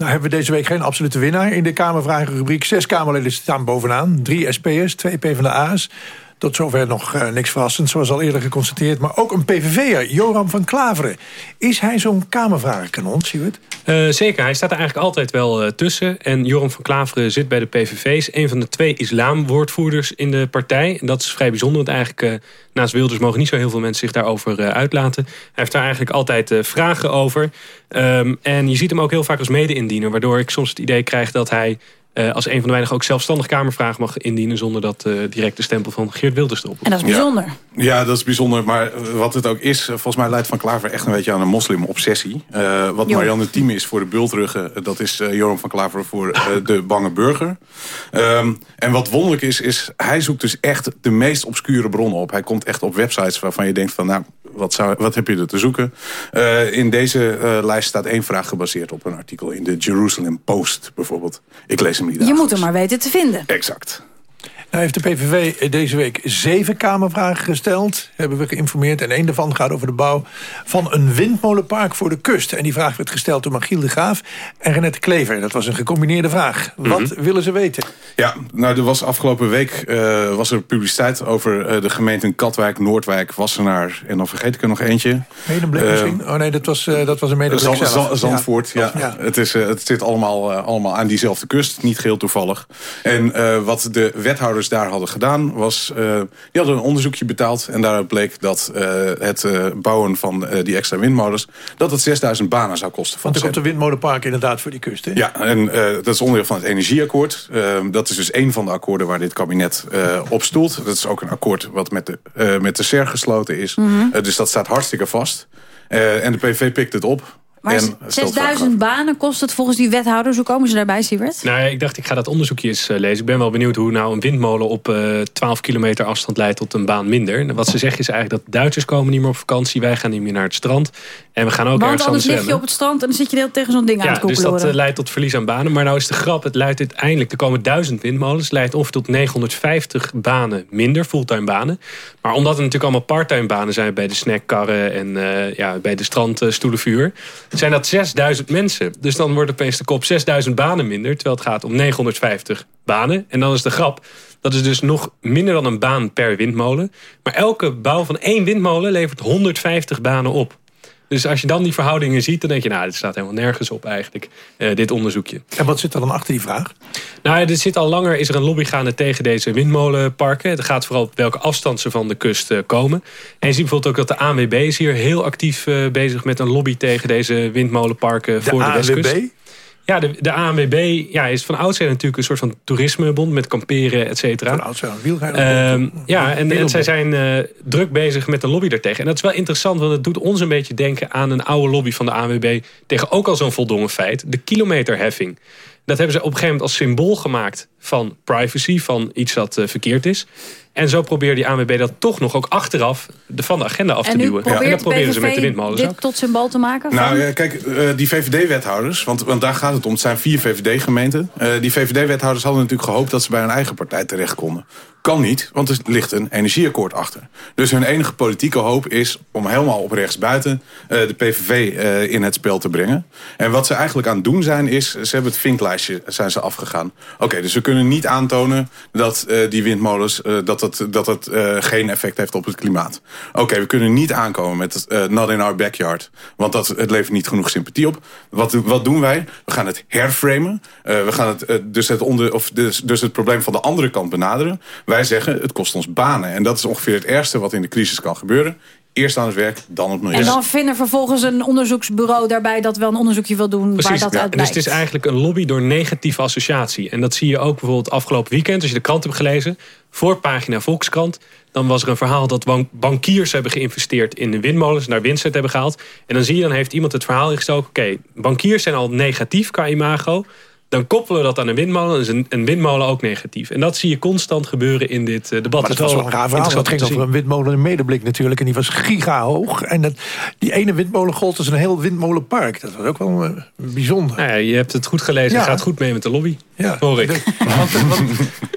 Speaker 2: Nou hebben we deze week geen absolute winnaar in de Kamervragenrubriek. Zes Kamerleden staan bovenaan. Drie SP'ers, twee PvdA's. Tot zover nog eh, niks verrassends, zoals al eerder geconstateerd. Maar ook een PVV'er, Joram van Klaveren. Is hij zo'n Kamervragenkanon, Siewert?
Speaker 18: Eh, zeker, hij staat er eigenlijk altijd wel eh, tussen. En Joram van Klaveren zit bij de PVV. Is een van de twee islamwoordvoerders in de partij. En dat is vrij bijzonder, want eigenlijk naast Wilders mogen niet zo heel veel mensen zich daarover uitlaten. Hij heeft daar eigenlijk altijd vragen over. Ehm, en je ziet hem ook heel vaak als mede-indiener. Waardoor ik soms het idee krijg dat hij eh, als een van de weinigen ook zelfstandig Kamervragen mag indienen. Zonder dat eh, direct de stempel van Geert Wilders erop.
Speaker 3: En dat is bijzonder.
Speaker 13: Ja, dat is bijzonder. Maar eh, wat het ook is, volgens mij leidt Van Klaver echt een beetje aan een moslim-obsessie. Eh, wat
Speaker 3: Jo.
Speaker 13: Marianne Thieme is voor de bultruggen, dat is eh, Joram van Klaver voor eh, de bange burger. Ehm, en wat wonderlijk is, is hij zoekt dus echt de meest obscure bronnen op. Hij komt echt op websites waarvan je denkt van, nou, wat, zou, wat heb je er te zoeken? Eh, in deze eh, lijst staat één vraag gebaseerd op een artikel in de Jerusalem Post bijvoorbeeld. Ik lees hem niet
Speaker 3: Je moet hem maar weten te vinden.
Speaker 13: Exact.
Speaker 2: Nou heeft de PVV deze week zeven Kamervragen gesteld. Hebben we geïnformeerd. En één daarvan gaat over de bouw van een windmolenpark voor de kust. En die vraag werd gesteld door Magiel de Graaf en Renette Klever. Dat was een gecombineerde vraag. Wat
Speaker 13: Mhm.
Speaker 2: willen ze weten?
Speaker 13: Ja, nou, er was afgelopen week eh, was er publiciteit over eh, de gemeenten Katwijk, Noordwijk, Wassenaar en dan vergeet ik er nog eentje.
Speaker 2: Medemblik
Speaker 13: Eh,
Speaker 2: misschien? Oh nee, dat was, dat was een medeblik
Speaker 13: Zand-
Speaker 2: zelf.
Speaker 13: Zand- Zandvoort, ja.
Speaker 2: Ja.
Speaker 13: Het, is, het zit allemaal, allemaal aan diezelfde kust, niet geheel toevallig. En wat de wethouders daar hadden gedaan was... eh, die hadden een onderzoekje betaald en daaruit bleek dat eh, het eh, bouwen van eh, die extra windmolens... dat het 6000 banen zou kosten.
Speaker 2: Want er
Speaker 13: het
Speaker 2: komt een windmolenpark inderdaad voor die kust. Hè?
Speaker 13: ja, en eh, dat is onderdeel van het energieakkoord. Eh, dat is dus één van de akkoorden waar dit kabinet eh, op stoelt. Dat is ook een akkoord wat met de, eh, met de SER gesloten is.
Speaker 3: Mhm.
Speaker 13: Dus dat staat hartstikke vast. Eh, en de PV pikt het op.
Speaker 3: Maar
Speaker 13: en
Speaker 3: z-
Speaker 13: stelt vragen
Speaker 3: 6000 banen kost het volgens die wethouders. Hoe komen ze daarbij, Siebert?
Speaker 18: Nou ja, ik dacht ik ga dat onderzoekje eens eh, lezen. Ik ben wel benieuwd hoe nou een windmolen op eh 12 kilometer afstand leidt tot een baan minder. En wat ze zeggen is eigenlijk dat Duitsers komen niet meer op vakantie. Wij gaan niet meer naar het strand. En we gaan ook
Speaker 3: Want
Speaker 18: ergens
Speaker 3: anders lig je op het strand en dan zit je de hele tegen zo'n ding aan
Speaker 18: Ja,
Speaker 3: het
Speaker 18: dus
Speaker 3: koekelen.
Speaker 18: dat eh, leidt tot verlies aan banen. Maar nou is de grap, het leidt uiteindelijk... er komen duizend windmolens, leidt ongeveer tot 950 banen minder, fulltime banen. Maar omdat er natuurlijk allemaal parttime banen zijn... bij de snackkarren en eh, ja, bij de strandstoelenvuur... zijn dat 6000 mensen. Dus dan wordt opeens de kop 6000 banen minder... terwijl het gaat om 950 banen. En dan is de grap... Dat is dus nog minder dan een baan per windmolen. Maar elke bouw van één windmolen levert 150 banen op. Dus als je dan die verhoudingen ziet, dan denk je... nou, dit staat helemaal nergens op eigenlijk, eh, dit onderzoekje.
Speaker 2: En wat zit er dan achter die vraag?
Speaker 18: Nou, er zit al langer is er een lobby gaande tegen deze windmolenparken. Het gaat vooral op welke afstand ze van de kust eh, komen. En je ziet bijvoorbeeld ook dat de ANWB is hier heel actief eh, bezig met een lobby tegen deze windmolenparken voor de
Speaker 2: ANWB?
Speaker 18: westkust. Ja, de, de ANWB ja, is van oudsher natuurlijk een soort van toerismebond met kamperen, et cetera.
Speaker 2: Van oudsher een wielrennerbond.
Speaker 18: Ehm, ja, en, en zij zijn eh, druk bezig met de lobby daartegen. En dat is wel interessant, want het doet ons een beetje denken aan een oude lobby van de ANWB tegen ook al zo'n voldongen feit, de kilometerheffing. Dat hebben ze op een gegeven moment als symbool gemaakt van privacy, van iets dat eh, verkeerd is. En zo probeert die ANWB dat toch nog ook achteraf de, van de agenda af te
Speaker 3: en
Speaker 18: duwen. en
Speaker 3: probeert
Speaker 18: dat proberen ze met de
Speaker 3: PVV
Speaker 18: windmolens ook.
Speaker 3: dit tot symbool te maken?
Speaker 13: Nou
Speaker 3: van-
Speaker 13: ja, kijk, eh, die VVD-wethouders, want, want daar gaat het om. Het zijn vier VVD-gemeenten. Eh, die VVD-wethouders hadden natuurlijk gehoopt dat ze bij hun eigen partij terecht konden. Kan niet, want er ligt een energieakkoord achter. Dus hun enige politieke hoop is om helemaal op rechts buiten eh, de PVV eh, in het spel te brengen. En wat ze eigenlijk aan het doen zijn is, ze hebben het vinklijstje zijn ze afgegaan. Oké, dus we kunnen niet aantonen dat eh, die windmolens eh, dat dat het eh, geen effect heeft op het klimaat. Oké, we kunnen niet aankomen met eh, not in our backyard. Want dat, het levert niet genoeg sympathie op. Wat, wat doen wij? We gaan het herframen. Eh, we gaan het, dus, het onder, of dus, dus het probleem van de andere kant benaderen. Wij zeggen, het kost ons banen. En dat is ongeveer het ergste wat in de crisis kan gebeuren. Eerst aan het werk, dan het milieu.
Speaker 3: En dan vindt er vervolgens een onderzoeksbureau daarbij... dat wel een onderzoekje wil doen waar dat
Speaker 18: ja.
Speaker 3: uit
Speaker 18: dus het is eigenlijk een lobby door negatieve associatie. En dat zie je ook bijvoorbeeld afgelopen weekend... als je de krant hebt gelezen, voorpagina Volkskrant... dan was er een verhaal dat ban- bankiers hebben geïnvesteerd... in de windmolens, naar winst hebben gehaald. En dan zie je, dan heeft iemand het verhaal ingestoken... oké, bankiers zijn al negatief qua imago... Dan koppelen we dat aan een windmolen. Dan is een, een windmolen ook negatief. En dat zie je constant gebeuren in dit eh, debat.
Speaker 2: Maar dat was wel een raar verhaal. Het ging over een windmolen in Medeblik natuurlijk. En die was giga hoog. En dat, die ene windmolen gold als een heel windmolenpark. Dat was ook wel eh, bijzonder.
Speaker 18: Nou ja, je hebt het goed gelezen.
Speaker 2: Ja.
Speaker 18: Je gaat goed mee met de lobby.
Speaker 2: Ja.
Speaker 18: Hoor ik.
Speaker 2: Want, want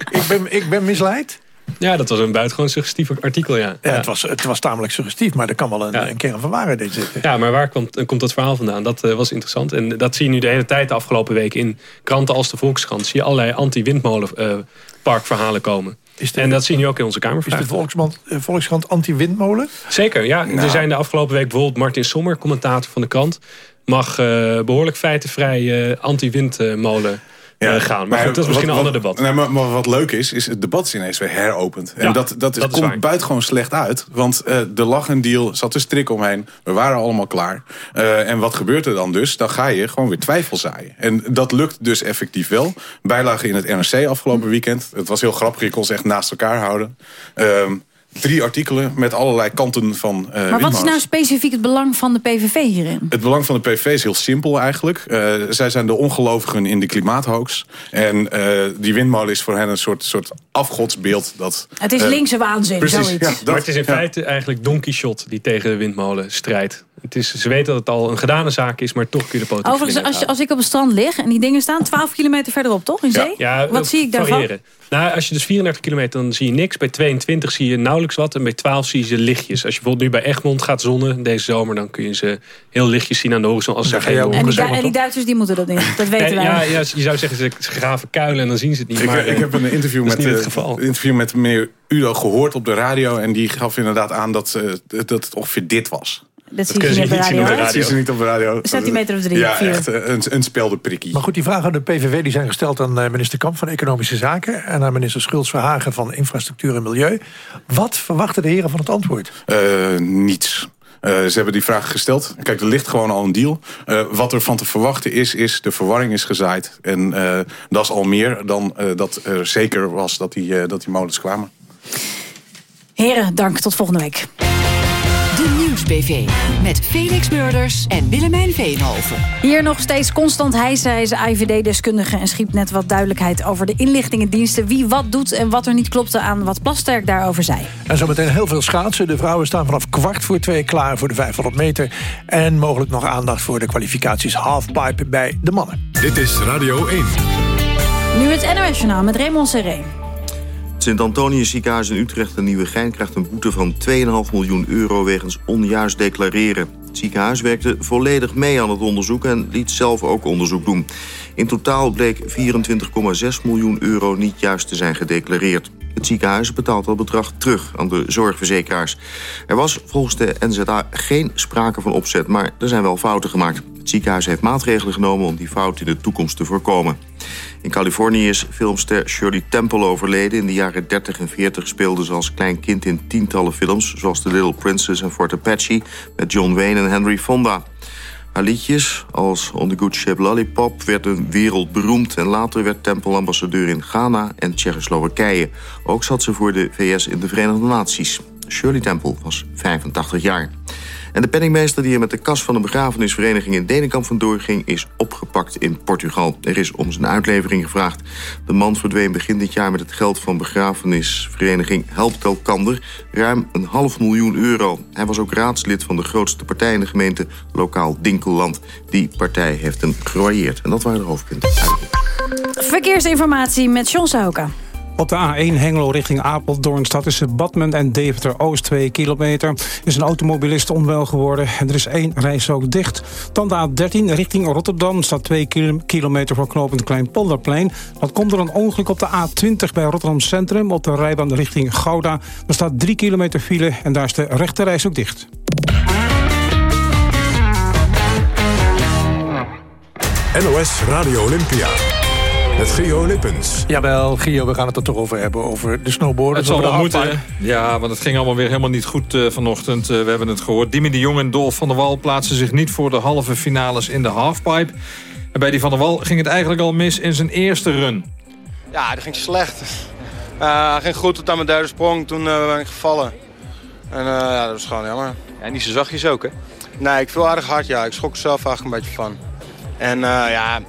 Speaker 2: ik, ben, ik ben misleid.
Speaker 18: Ja, dat was een buitengewoon suggestief artikel, ja.
Speaker 2: Ja, Het, was, het was tamelijk suggestief, maar er kan wel een, een kern van waarheid in zitten.
Speaker 18: Ja, maar waar komt, komt dat verhaal vandaan? Dat eh, was interessant. En dat zie je nu de hele tijd de afgelopen weken in kranten als de Volkskrant. Zie je allerlei anti-windmolenparkverhalen komen. en dat zie je ook in onze
Speaker 2: Is
Speaker 18: Kamervraag.
Speaker 2: de Volkskrant, eh, Volkskrant anti-windmolen?
Speaker 18: Zeker, ja.
Speaker 2: Nou.
Speaker 18: Er zijn de afgelopen week bijvoorbeeld Martin Sommer, commentator van de krant... mag eh, behoorlijk feitenvrij anti-windmolen eh, gaan. Maar, goed, dat is misschien
Speaker 13: wat,
Speaker 18: een ander debat.
Speaker 13: Nee, maar, maar wat leuk is, is het debat is ineens weer heropend. En
Speaker 18: Ja,
Speaker 13: dat, dat,
Speaker 18: dat
Speaker 13: komt buitengewoon slecht uit. Want eh, de lachendeal zat er strik omheen. We waren allemaal klaar. Eh, en wat gebeurt er dan dus? Dan ga je gewoon weer twijfel zaaien. En dat lukt dus effectief wel. Bijlage in het NRC afgelopen weekend. Het was heel grappig, je kon ze echt naast elkaar houden. Ehm, drie artikelen met allerlei kanten van eh
Speaker 3: Maar wat is nou specifiek het belang van de PVV hierin?
Speaker 13: Het belang van de PV is heel simpel eigenlijk. Eh, zij zijn de ongelovigen in de klimaathoax. En eh, die windmolen is voor hen een soort, soort afgodsbeeld. Dat,
Speaker 3: Het is linkse waanzin,
Speaker 13: precies,
Speaker 3: zoiets.
Speaker 13: ja, dat-
Speaker 18: maar het is in
Speaker 13: ja.
Speaker 18: feite eigenlijk Don Quixote die tegen de windmolen strijdt. Het is, ze weten dat het al een gedane zaak is, maar toch kun je de politiek
Speaker 3: Overigens, als, je- als ik op het strand lig en die dingen staan 12 kilometer verderop, toch? In zee?
Speaker 18: Ja,
Speaker 3: Wat zie ik daarvan?
Speaker 18: variëren. Nou, als je dus 34 kilometer, dan zie je niks. Bij 22 zie je nauwelijks wat. En bij 12 zie je ze lichtjes. Als je bijvoorbeeld nu bij Egmond gaat zonnen deze zomer... dan kun je ze heel lichtjes zien aan de horizon. Als er geen
Speaker 3: En
Speaker 18: zijn.
Speaker 3: en die Duitsers die moeten dat niet. Dat weten wij.
Speaker 18: ja, ja, je zou zeggen, ze ze graven kuilen en dan zien ze het niet.
Speaker 13: Ik,
Speaker 18: maar,
Speaker 13: ik
Speaker 18: eh,
Speaker 13: heb een interview
Speaker 18: dat
Speaker 13: met,
Speaker 18: is niet het
Speaker 13: eh,
Speaker 18: geval.
Speaker 13: een interview met meneer Udo gehoord op de radio. En die gaf inderdaad aan dat, eh, dat het ongeveer dit was.
Speaker 3: Dat zie je niet op de radio.
Speaker 13: Dat
Speaker 3: hè?
Speaker 13: zie je niet op de radio.
Speaker 3: Centimeter of drie,
Speaker 13: Ja,
Speaker 3: vier.
Speaker 13: echt eh, een, een spelde prikkie.
Speaker 2: Maar goed, die vragen aan de PVV die zijn gesteld aan eh, minister Kamp van Economische Zaken... en aan minister Schultz Verhagen van Infrastructuur en Milieu. Wat verwachten de heren van het antwoord?
Speaker 13: Eh, niets. Eh, ze hebben die vraag gesteld. Kijk, er ligt gewoon al een deal. Eh, wat er van te verwachten is, is de verwarring is gezaaid. En eh, dat is al meer dan eh, dat er zeker was dat die, eh, dat die molens kwamen.
Speaker 3: Heren, dank. Tot volgende week.
Speaker 11: De Nieuws-PV. Met Felix Murders en Willemijn Veenhoven.
Speaker 3: Hier nog steeds constant hijsen. Hij is IVD-deskundige en schiep net wat duidelijkheid over de inlichtingendiensten. Wie wat doet en wat er niet klopte aan wat Plasterk daarover zei.
Speaker 2: En zometeen heel veel schaatsen. De vrouwen staan vanaf kwart voor twee klaar voor de 500 meter. En mogelijk nog aandacht voor de kwalificaties halfpipe bij de mannen.
Speaker 1: Dit is Radio 1.
Speaker 3: Nu het NOS Journaal met Raymond Seré.
Speaker 19: Sint-Antonius ziekenhuis in Utrecht en Nieuwegein krijgt een boete van 2,5 miljoen euro wegens onjuist declareren. Het ziekenhuis werkte volledig mee aan het onderzoek en liet zelf ook onderzoek doen. In totaal bleek 24,6 miljoen euro niet juist te zijn gedeclareerd. Het ziekenhuis betaalt dat bedrag terug aan de zorgverzekeraars. Er was volgens de NZA geen sprake van opzet, maar er zijn wel fouten gemaakt. Het ziekenhuis heeft maatregelen genomen om die fout in de toekomst te voorkomen. In Californië is filmster Shirley Temple overleden. In de jaren 30 en 40 speelde ze als klein kind in tientallen films... zoals The Little Princess en Fort Apache met John Wayne en Henry Fonda. Haar liedjes, als On the Good Ship Lollipop, werden wereldberoemd... en later werd Temple ambassadeur in Ghana en Tsjechoslowakije. Ook zat ze voor de VS in de Verenigde Naties. Shirley Temple was 85 jaar. En de penningmeester die er met de kas van de begrafenisvereniging in Denenkamp vandoor ging... is opgepakt in Portugal. Er is om zijn uitlevering gevraagd. De man verdween begin dit jaar met het geld van begrafenisvereniging Helpt Elkander. Ruim een half miljoen euro. Hij was ook raadslid van de grootste partij in de gemeente, lokaal Dinkelland. Die partij heeft hem gerooieerd. En dat waren de hoofdpunten.
Speaker 3: Verkeersinformatie met John Sauka.
Speaker 20: Op de A1 Hengelo richting Apeldoorn staat tussen Badmen en Deventer Oost 2 kilometer. Is een automobilist onwel geworden en er is één rijstrook dicht. Dan de A13 richting Rotterdam staat 2 kilometer voor knooppunt Kleinpolderplein. Dat komt door een ongeluk op de A20 bij Rotterdam Centrum op de rijbaan richting Gouda. Er staat 3 kilometer file en daar is de rechte reis ook dicht.
Speaker 1: NOS Radio Olympia. Met Gio Lippens.
Speaker 2: Jawel, Gio, we gaan het er toch over hebben. Over de snowboarders.
Speaker 21: Het zal wel
Speaker 2: de
Speaker 21: moeten.
Speaker 2: halfpipe.
Speaker 21: Ja, want het ging allemaal weer helemaal niet goed eh, vanochtend. Eh, we hebben het gehoord. Dimi de Jong en Dolf van der Wal plaatsen zich niet voor de halve finales in de halfpipe. En bij die van der Wal ging het eigenlijk al mis in zijn eerste run.
Speaker 22: Ja, dat ging slecht. Uh, ging goed tot aan mijn derde sprong. Toen uh, ben ik gevallen. En uh, ja, dat was gewoon jammer.
Speaker 23: Ja, niet zo zachtjes ook, hè?
Speaker 22: Nee, ik viel aardig hard, ja. Ik schrok er zelf eigenlijk een beetje van. En ja...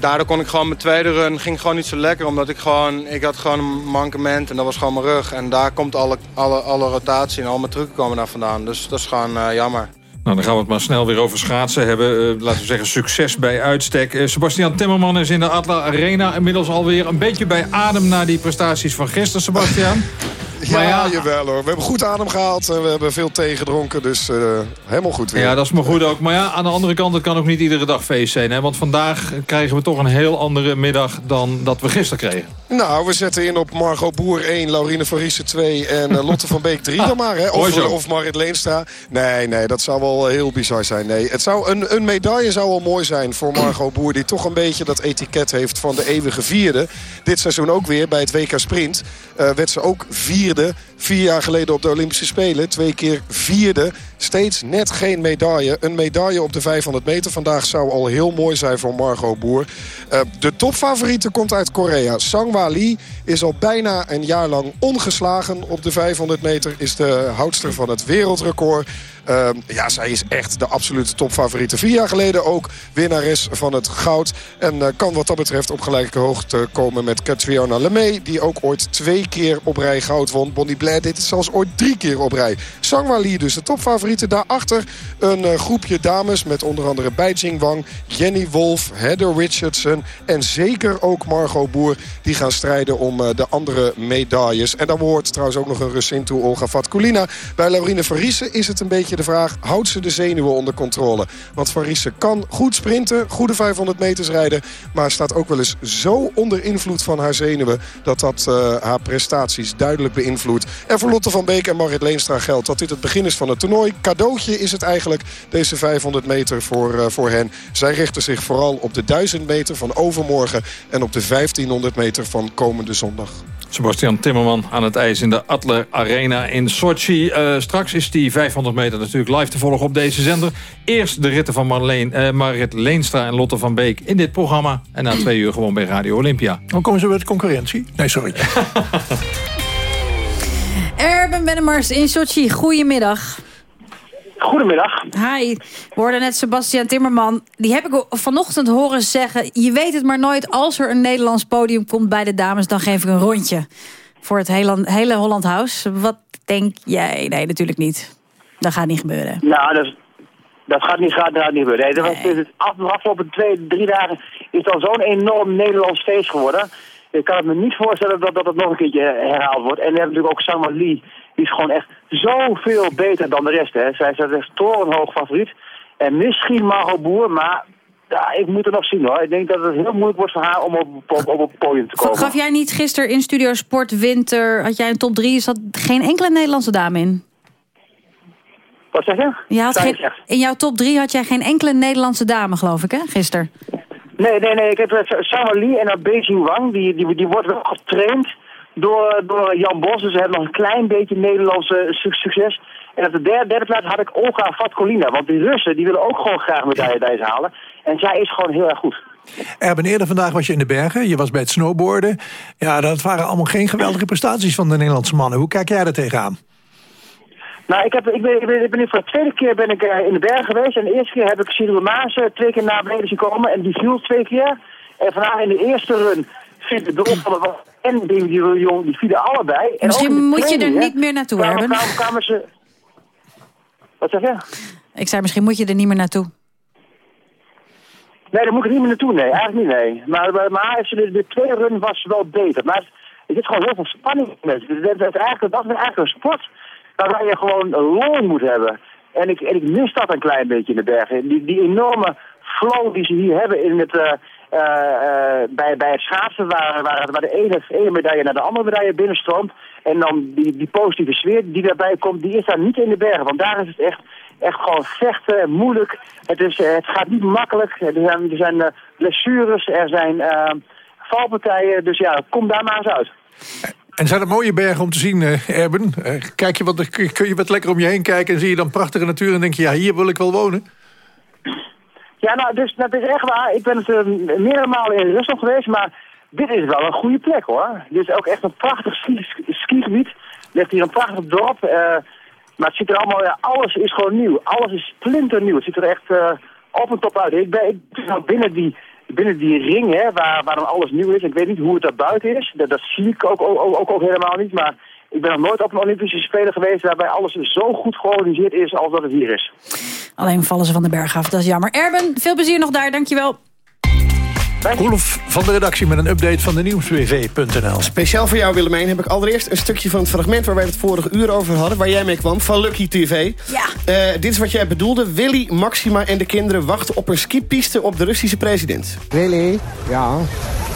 Speaker 22: daardoor kon ik gewoon mijn tweede run ging gewoon niet zo lekker. Omdat ik gewoon... Ik had gewoon een mankement en dat was gewoon mijn rug. En daar komt alle, alle, alle rotatie en al mijn trucken komen daar vandaan. Dus dat is gewoon jammer.
Speaker 21: Nou, dan gaan we het maar snel weer over schaatsen hebben. Uh, laten we zeggen succes bij uitstek. Uh, Sebastian Timmerman is in de Atla Arena inmiddels alweer een beetje bij adem... na die prestaties van gisteren, Sebastian.
Speaker 24: Ja, ja, jawel hoor. We hebben goed adem gehaald en we hebben veel thee gedronken. Dus uh, helemaal goed weer.
Speaker 21: Ja, dat is maar goed ook. Maar ja, aan de andere kant, het kan ook niet iedere dag feest zijn. Hè? Want vandaag krijgen we toch een heel andere middag dan dat we gisteren kregen.
Speaker 24: Nou, we zetten in op Margot Boer 1, Laurine van Riesen 2 en uh, Lotte van Beek 3 dan maar. Hè? Of, of Marit Leenstra. Nee, nee, dat zou wel heel bizar zijn. Nee, het zou een, een medaille zou wel mooi zijn voor Margot Boer... die toch een beetje dat etiket heeft van de eeuwige vierde. Dit seizoen ook weer bij het WK Sprint. Uh, werd ze ook vierde. Vier jaar geleden op de Olympische Spelen. Twee keer vierde. Steeds net geen medaille. Een medaille op de 500 meter vandaag zou al heel mooi zijn voor Margot Boer. Uh, de topfavoriete komt uit Korea. Sangwa Lee is al bijna een jaar lang ongeslagen op de 500 meter. Is de houdster van het wereldrecord. Uh, ja, zij is echt de absolute topfavoriete. Vier jaar geleden ook winnares van het goud. En uh, kan wat dat betreft op gelijke hoogte komen met Catriona Lemay... die ook ooit twee keer op rij goud won. Bonnie Blair deed het zelfs ooit drie keer op rij. Sangwa Lee dus de topfavoriete. Daarachter een uh, groepje dames met onder andere Beijing Wang... Jenny Wolf, Heather Richardson en zeker ook Margot Boer... die gaan strijden om uh, de andere medailles. En dan hoort trouwens ook nog een Russin toe, Olga Vatkulina. Bij Laurine van Riesen is het een beetje de vraag... houdt ze de zenuwen onder controle? Want Van kan goed sprinten, goede 500 meters rijden... maar staat ook wel eens zo onder invloed van haar zenuwen... dat dat uh, haar prestaties duidelijk beïnvloedt. En voor Lotte van Beek en Marit Leenstra geldt dat dit het begin is van het toernooi. Cadeautje is het eigenlijk, deze 500 meter voor, uh, voor hen. Zij richten zich vooral op de 1000 meter van overmorgen... en op de 1500 meter van komende zondag.
Speaker 21: Sebastian Timmerman aan het ijs in de Adler Arena in Sochi. Uh, straks is die 500 meter natuurlijk live te volgen op deze zender. Eerst de ritten van Marleen, uh, Marit Leenstra en Lotte van Beek in dit programma. En na twee uur gewoon bij Radio Olympia.
Speaker 2: Hoe komen ze met concurrentie? Nee, sorry.
Speaker 3: Erben Bennemars in Sochi, goedemiddag.
Speaker 25: Goedemiddag.
Speaker 3: Hi, we hoorden net Sebastian Timmerman. Die heb ik vanochtend horen zeggen... je weet het maar nooit, als er een Nederlands podium komt bij de dames... dan geef ik een rondje voor het hele, hele Holland House. Wat denk jij? Nee, natuurlijk niet. Dat gaat niet gebeuren.
Speaker 25: Nou, dat, dat gaat niet, gaat, dat gaat niet gebeuren. Nee, dat was, het afgelopen twee, drie dagen is al zo'n enorm Nederlands feest geworden. Ik kan het me niet voorstellen dat, dat het nog een keertje herhaald wordt. En we hebben natuurlijk ook Sangwa Lee... Die is gewoon echt zoveel beter dan de rest. Hè. Zij is echt torenhoog favoriet. En misschien Margot Boer, maar ja, ik moet er nog zien hoor. Ik denk dat het heel moeilijk wordt voor haar om op, op, op het podium te komen.
Speaker 3: Gaf jij niet gisteren in Studio Sport Winter, had jij een top 3, zat geen enkele Nederlandse dame in?
Speaker 25: Wat zeg je?
Speaker 3: je had geen, in jouw top 3 had jij geen enkele Nederlandse dame, geloof ik, hè, gisteren?
Speaker 25: Nee, nee, nee. Ik heb Summer Lee en Beijing Wang. Die, die, die wordt wel getraind door, door Jan Bos. Dus ze hebben nog een klein beetje Nederlandse succes. En op de derde, derde plaats had ik Olga Vatkolina. Want die Russen die willen ook gewoon graag medailles halen. En zij is gewoon heel erg goed.
Speaker 2: Erben, eerder vandaag was je in de bergen. Je was bij het snowboarden. Ja, dat waren allemaal geen geweldige prestaties van de Nederlandse mannen. Hoe kijk jij daar tegenaan?
Speaker 25: Nou, ik, heb, ik, ben, ik, ben, ik ben nu voor de tweede keer ben ik, uh, in de bergen geweest. En de eerste keer heb ik Cyril Maas uh, twee keer naar beneden zien komen. En die viel twee keer. En vandaag in de eerste run vielen de opvallen en die, die Jong, die vielen allebei. En
Speaker 3: Misschien moet je er niet meer naartoe
Speaker 25: kwamen,
Speaker 3: hebben.
Speaker 25: kwamen, kwamen ze... Wat zeg je?
Speaker 3: Ik zei, misschien moet je er niet meer naartoe.
Speaker 25: Nee, daar moet ik niet meer naartoe, nee. Eigenlijk niet, nee. Maar, maar, maar de, de tweede run was wel beter. Maar er zit gewoon heel veel spanning in. Het, het, het, eigenlijk, dat is eigenlijk een sport waarbij je gewoon lol moet hebben. En ik, en ik mis dat een klein beetje in de bergen. Die, die enorme flow die ze hier hebben in het, uh, uh, uh, bij, bij het schaatsen... Waar, waar, de ene, ene medaille naar de andere medaille binnenstroomt... en dan die, die positieve sfeer die daarbij komt, die is daar niet in de bergen. Want daar is het echt echt gewoon vechten, moeilijk. Het, is, eh, het gaat niet makkelijk. Er zijn, er zijn eh, blessures, er zijn eh, valpartijen. Dus ja, kom daar maar eens uit.
Speaker 2: En zijn er mooie bergen om te zien, eh, Erben? Eh, kijk je wat, kun je wat lekker om je heen kijken... en zie je dan prachtige natuur en denk je... ja, hier wil ik wel wonen?
Speaker 25: Ja, nou, dus, dat is echt waar. Ik ben het uh, meerdere malen in Rusland geweest, maar dit is wel een goede plek, hoor. Dit is ook echt een prachtig ski- skigebied. Er ligt hier een prachtig dorp. eh, maar het ziet er allemaal, ja, alles is gewoon nieuw. Alles is splinternieuw. Het ziet er echt op en top uit. Ik ben, ik ben binnen die, binnen die ring, hè, waar, waar alles nieuw is. Ik weet niet hoe het daar buiten is. Dat, dat zie ik ook, ook, ook, ook helemaal niet. Maar ik ben nog nooit op een Olympische Spelen geweest waarbij alles zo goed georganiseerd is als dat het hier is.
Speaker 3: Alleen vallen ze van de berg af, dat is jammer. Erben, veel plezier nog daar, dankjewel.
Speaker 2: Roelof van de redactie met een update van de nieuwsbv.nl.
Speaker 12: Speciaal voor jou, Willemijn, heb ik allereerst een stukje van het fragment... waar wij het vorige uur over hadden, waar jij mee kwam, van Lucky TV.
Speaker 3: Ja.
Speaker 12: Eh, dit is wat jij bedoelde. Willy, Maxima en de kinderen wachten op een skipiste op de Russische president.
Speaker 26: Willy? Ja.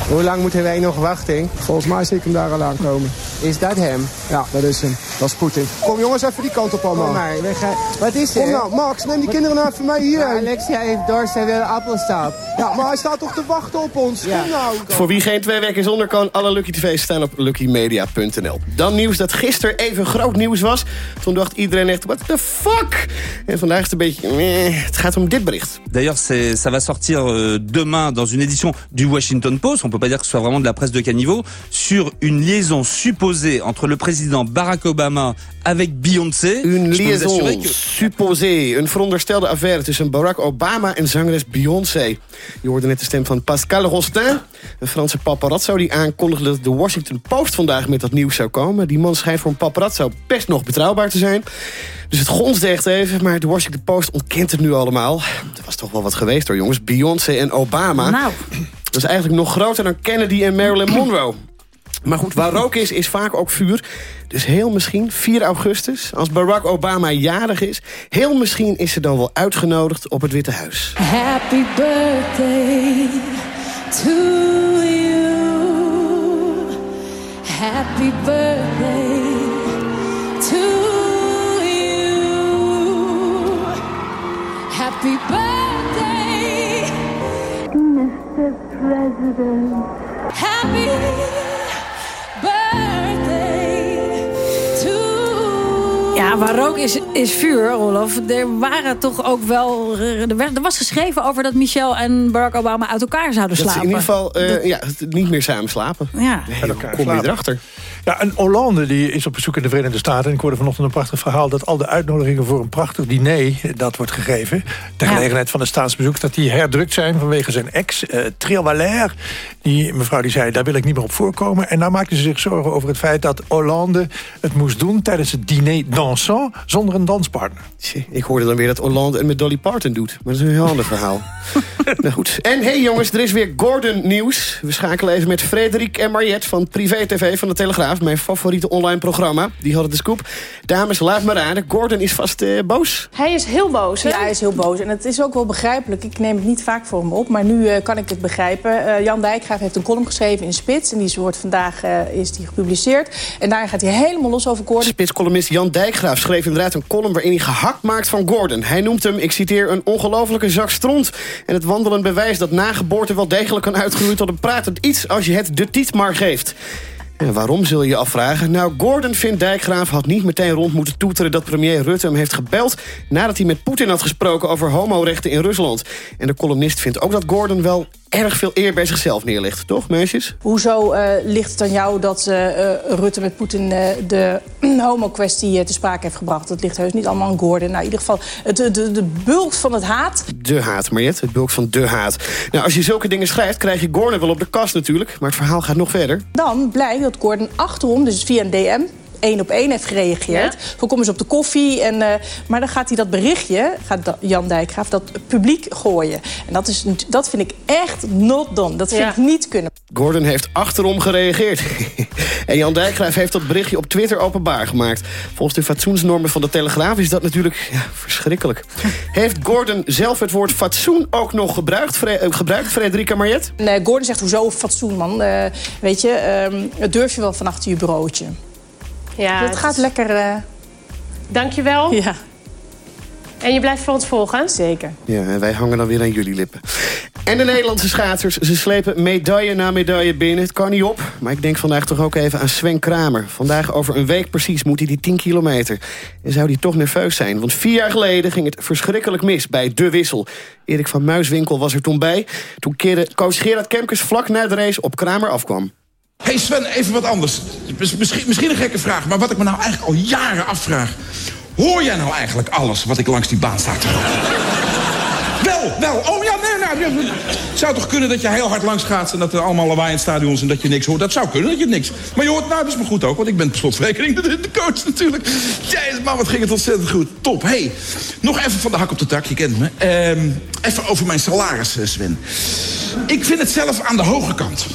Speaker 26: Hoe lang moeten wij nog wachten? Volgens mij zie ik hem daar al aankomen. Is dat hem? Ja, dat is hem. Dat is Poetin. Kom jongens, even die kant op allemaal.
Speaker 27: Kom maar, we gaan... Wat is er?
Speaker 26: Kom nou, Max, neem die kinderen nou even mee hier.
Speaker 27: Ja, Alexia heeft dorst en wil appelsap.
Speaker 26: Ja, maar hij staat toch te wachten op ons?
Speaker 27: Ja.
Speaker 26: Kom nou.
Speaker 12: Voor wie geen twee weken zonder kan, alle Lucky TV's staan op luckymedia.nl. Dan nieuws dat gisteren even groot nieuws was. Toen dacht iedereen echt, what the fuck? En vandaag is het een beetje, meh, het gaat om dit bericht.
Speaker 28: D'ailleurs, c'est- ça va sortir euh, demain dans une édition du Washington Post. On peut pas dire que ce soit vraiment de la presse de caniveau sur une liaison supposée entre le président Barack Obama avec Beyoncé. Assurer
Speaker 12: liaison
Speaker 28: que-
Speaker 12: supposé. Een veronderstelde affaire tussen Barack Obama en zangeres Beyoncé. Je hoorde net de stem van Pascal Rostin, een Franse paparazzo... die aankondigde dat de Washington Post vandaag met dat nieuws zou komen. Die man schijnt voor een paparazzo best nog betrouwbaar te zijn. Dus het gonsde echt even, maar de Washington Post ontkent het nu allemaal. Er was toch wel wat geweest hoor, jongens. Beyoncé en Obama.
Speaker 3: Nou.
Speaker 12: Dat is eigenlijk nog groter dan Kennedy en Marilyn Monroe. Maar goed, waar rook is, is vaak ook vuur. Dus heel misschien 4 augustus, als Barack Obama jarig is... heel misschien is ze dan wel uitgenodigd op het Witte Huis.
Speaker 17: Happy birthday to you. Happy birthday to you. Happy birthday, Mr. President. Happy
Speaker 3: Ja, waar rook is, is vuur, Olof. Er waren toch ook wel... Er, werd- er was geschreven over dat Michelle en Barack Obama uit elkaar zouden
Speaker 12: Dat ze
Speaker 3: slapen.
Speaker 12: in ieder geval eh, ja, niet meer samen slapen.
Speaker 3: Ja.
Speaker 12: Nee, hoe kom je erachter?
Speaker 2: Ja, en Hollande die is op bezoek in de Verenigde Staten. En ik hoorde vanochtend een prachtig verhaal... dat al de uitnodigingen voor een prachtig diner... dat wordt gegeven, ter
Speaker 3: Ja.
Speaker 2: gelegenheid van het staatsbezoek... dat die herdrukt zijn vanwege zijn ex, eh Triel Valère. Die mevrouw die zei, daar wil ik niet meer op voorkomen. En nou maakten ze zich zorgen over het feit dat Hollande het moest doen... tijdens het diner dansant zonder een danspartner.
Speaker 12: Ik hoorde dan weer dat Hollande het met Dolly Parton doet. Maar dat is een heel ander verhaal. nou goed. En hey jongens, er is weer Gordon nieuws. We schakelen even met Frederik en Mariette van Privé TV van de Telegraaf. Mijn favoriete online programma. Die hadden de scoop. Dames, laat me raden. Gordon is vast eh, boos.
Speaker 29: Hij is heel boos, hè? Ja, hij is heel boos. En het is ook wel begrijpelijk. Ik neem het niet vaak voor hem op, maar nu eh, kan ik het begrijpen. Eh, Jan Dijkgraaf heeft een column geschreven in Spits. En die wordt vandaag eh, is die gepubliceerd. En daar gaat hij helemaal los over Gordon.
Speaker 12: Spitscolumnist Jan Dijkgraaf schreef inderdaad een column... waarin hij gehakt maakt van Gordon. Hij noemt hem, ik citeer, een ongelofelijke zak stront. En het wandelend bewijs dat na geboorte wel degelijk kan uitgroeien... tot een pratend iets als je het de tiet maar geeft. En waarom, zul je je afvragen? Nou, Gordon vindt Dijkgraaf had niet meteen rond moeten toeteren... dat premier Rutte hem heeft gebeld... nadat hij met Poetin had gesproken over homorechten in Rusland. En de columnist vindt ook dat Gordon wel erg veel eer bij zichzelf neerlegt. Toch, meisjes?
Speaker 29: Hoezo eh, ligt het aan jou dat eh, Rutte met Poetin eh, de homo-kwestie te sprake heeft gebracht? Dat ligt heus niet allemaal aan Gordon. Nou, in ieder geval, het, de, de, de bulk van het haat
Speaker 12: De haat, Mariette. Het bulk van de haat. Nou, als je zulke dingen schrijft, krijg je Gordon wel op de kast natuurlijk. Maar het verhaal gaat nog verder.
Speaker 29: Dan blijkt dat Gordon achterom, dus via een DM... één op één heeft gereageerd. Van kom eens op de koffie. En, eh, maar dan gaat hij dat berichtje, gaat Jan Dijkgraaf, dat publiek gooien. En dat, is, dat vind ik echt not done. Dat vind Ja. ik niet kunnen.
Speaker 12: Gordon heeft achterom gereageerd. en Jan Dijkgraaf heeft dat berichtje op Twitter openbaar gemaakt. Volgens de fatsoensnormen van de Telegraaf is dat natuurlijk ja, verschrikkelijk. heeft Gordon zelf het woord fatsoen ook nog gebruikt, Fre eh, gebruikt Frederica Mariette?
Speaker 29: En, eh, Gordon zegt, hoezo fatsoen, man? Eh, weet je, ehm, dat durf je wel van achter je bureautje.
Speaker 23: Ja,
Speaker 29: het gaat lekker... eh
Speaker 23: Dankjewel.
Speaker 29: Ja.
Speaker 30: En je blijft voor ons volgen?
Speaker 29: Zeker.
Speaker 12: Ja, en wij hangen dan weer aan jullie lippen. En de Nederlandse schaatsers, ze slepen medaille na medaille binnen. Het kan niet op, maar ik denk vandaag toch ook even aan Sven Kramer. Vandaag over een week precies moet hij die 10 kilometer. En zou hij toch nerveus zijn, want vier jaar geleden ging het verschrikkelijk mis bij De Wissel. Erik van Muiswinkel was er toen bij. Toen keerde coach Gerard Kemkes vlak na de race op Kramer afkwam.
Speaker 31: Hey Sven, even wat anders. Mis- Misschien, misschien een gekke vraag, maar wat ik me nou eigenlijk al jaren afvraag. Hoor jij nou eigenlijk alles wat ik langs die baan sta te? Wel, wel. Oh ja, nee, nou, ja, het zou toch kunnen dat je heel hard langs gaat... en dat er allemaal lawaai in het stadion is en dat je niks hoort. Dat zou kunnen, dat je niks... Maar je hoort, nou, dat is me goed ook, want ik ben per slotverrekening de, coach natuurlijk. Jezus, man, wat ging het ontzettend goed. Top. hey, nog even van de hak op de tak, je kent me. Ehm, even over mijn salaris, eh, Sven. Ik vind het zelf aan de hoge kant.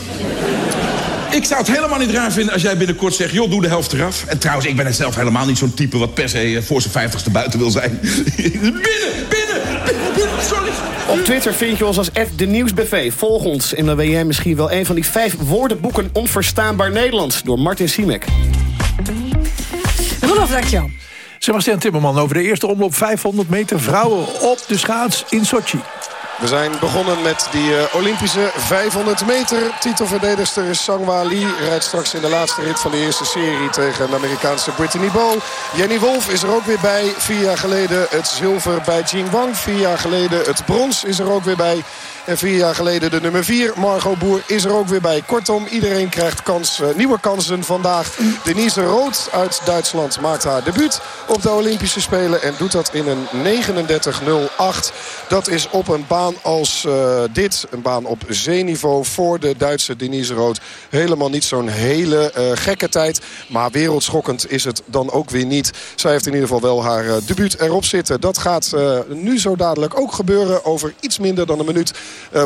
Speaker 31: Ik zou het helemaal niet raar vinden als jij binnenkort zegt... joh, doe de helft eraf. En trouwens, ik ben het zelf helemaal niet zo'n type... wat per se eh, voor zijn vijftigste buiten wil zijn. binnen, binnen, binnen, binnen, sorry.
Speaker 12: Op Twitter vind je ons als de Nieuwsbv. Volg ons en dan ben jij misschien wel een van die vijf woordenboeken Onverstaanbaar Nederlands... door Martin Siemek.
Speaker 3: Roelof, dankjewel.
Speaker 2: Sebastian Timmerman over de eerste omloop 500 meter vrouwen op de schaats in Sochi.
Speaker 24: We zijn begonnen met die eh, Olympische 500 meter. Titelverdedigster is Sangwa Lee. Rijdt straks in de laatste rit van de eerste serie tegen de Amerikaanse Brittany Bow. Jenny Wolf is er ook weer bij. Vier jaar geleden het zilver bij Jing Wang. Vier jaar geleden het brons is er ook weer bij. En vier jaar geleden de nummer 4, Margot Boer, is er ook weer bij. Kortom, iedereen krijgt kans, eh, nieuwe kansen vandaag. Denise Rood uit Duitsland maakt haar debuut op de Olympische Spelen... en doet dat in een 39.08. Dat is op een baan als eh, dit, een baan op zeeniveau... voor de Duitse Denise Rood. Helemaal niet zo'n hele eh, gekke tijd. Maar wereldschokkend is het dan ook weer niet. Zij heeft in ieder geval wel haar eh, debuut erop zitten. Dat gaat nu zo dadelijk ook gebeuren. Over iets minder dan een minuut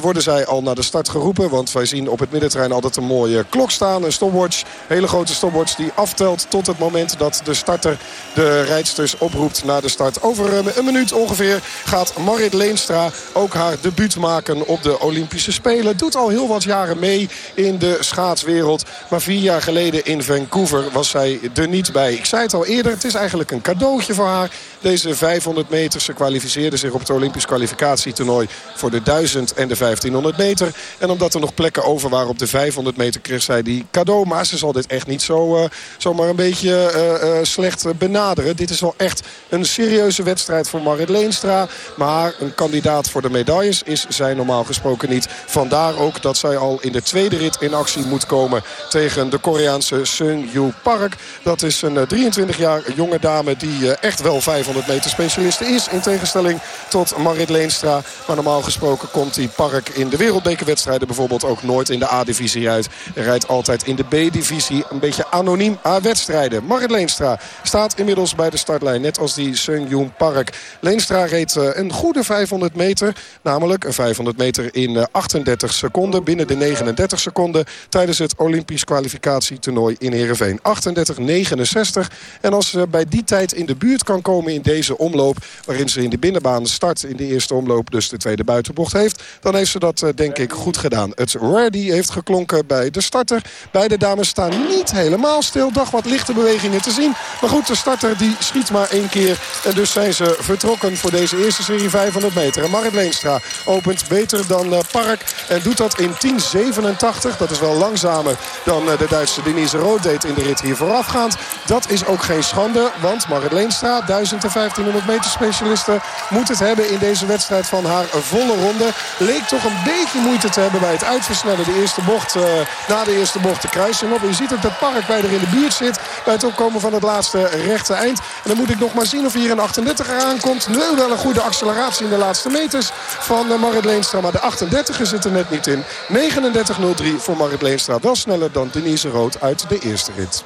Speaker 24: worden zij al naar de start geroepen. Want wij zien op het middenterrein altijd een mooie klok staan. Een stopwatch, hele grote stopwatch die aftelt tot het moment dat de starter de rijdsters oproept naar de start. Over eh, een minuut ongeveer gaat Marit Leenstra ook haar debuut maken op de Olympische Spelen. Doet al heel wat jaren mee in de schaatswereld. Maar vier jaar geleden in Vancouver was zij er niet bij. Ik zei het al eerder, het is eigenlijk een cadeautje voor haar. Deze 500 meter, ze kwalificeerde zich op het Olympisch kwalificatietoernooi voor de 1000 en de 1500 meter. En omdat er nog plekken over waren op de 500 meter kreeg zij die cadeau. Maar ze zal dit echt niet zo, eh, zomaar een beetje eh, eh, slecht benaderen. Dit is wel echt een serieuze wedstrijd voor Marit Leenstra. Maar een kandidaat voor de medailles is zij normaal gesproken niet. Vandaar ook dat zij al in de tweede rit in actie moet komen tegen de Koreaanse Seung Yu Park. Dat is een eh, 23 jaar jonge dame die echt wel 500 meter specialiste is. In tegenstelling tot Marit Leenstra. Maar normaal gesproken komt die Park in de wereldbekerwedstrijden bijvoorbeeld ook nooit in de A-divisie uit. Hij rijdt altijd in de B-divisie een beetje anoniem aan wedstrijden. Marit Leenstra staat inmiddels bij de startlijn. Net als die Seung Yoon Park. Leenstra reed eh, een goede 500 meter. Namelijk een 500 meter in eh, 38 seconden. Binnen de 39 seconden tijdens het Olympisch kwalificatietoernooi in Heerenveen. 38-69. En als ze bij die tijd in de buurt kan komen in deze omloop... waarin ze in de binnenbaan start in de eerste omloop... dus de tweede buitenbocht heeft... dan heeft ze dat eh, denk ik goed gedaan. Het ready heeft geklonken bij de starter. Beide dames staan niet helemaal stil. Dag wat lichte bewegingen te zien. Maar goed, de starter die schiet maar één keer. En dus zijn ze vertrokken voor deze eerste serie 500 meter. En Marit Leenstra opent beter dan eh, Park. En doet dat in 10.87. Dat is wel langzamer dan eh, de Duitse Denise Rood deed in de rit hier voorafgaand. Dat is ook geen schande. Want Marit Leenstra, 1000 en 1500 meter specialiste... moet het hebben in deze wedstrijd van haar volle ronde. Leek toch een beetje moeite te hebben bij het uitversnellen. De eerste bocht, eh, na de eerste bocht de kruising op. Je ziet ook dat Park bij er in de buurt zit. Bij het opkomen van het laatste rechte eind. En dan moet ik nog maar zien of hier een 38 eraan komt. Nu wel een goede acceleratie in de laatste meters van eh, Marit Leenstra. Maar de 38 zit er net niet in. 39.03 voor Marit Leenstra. Wel sneller dan Denise Rood uit de eerste rit.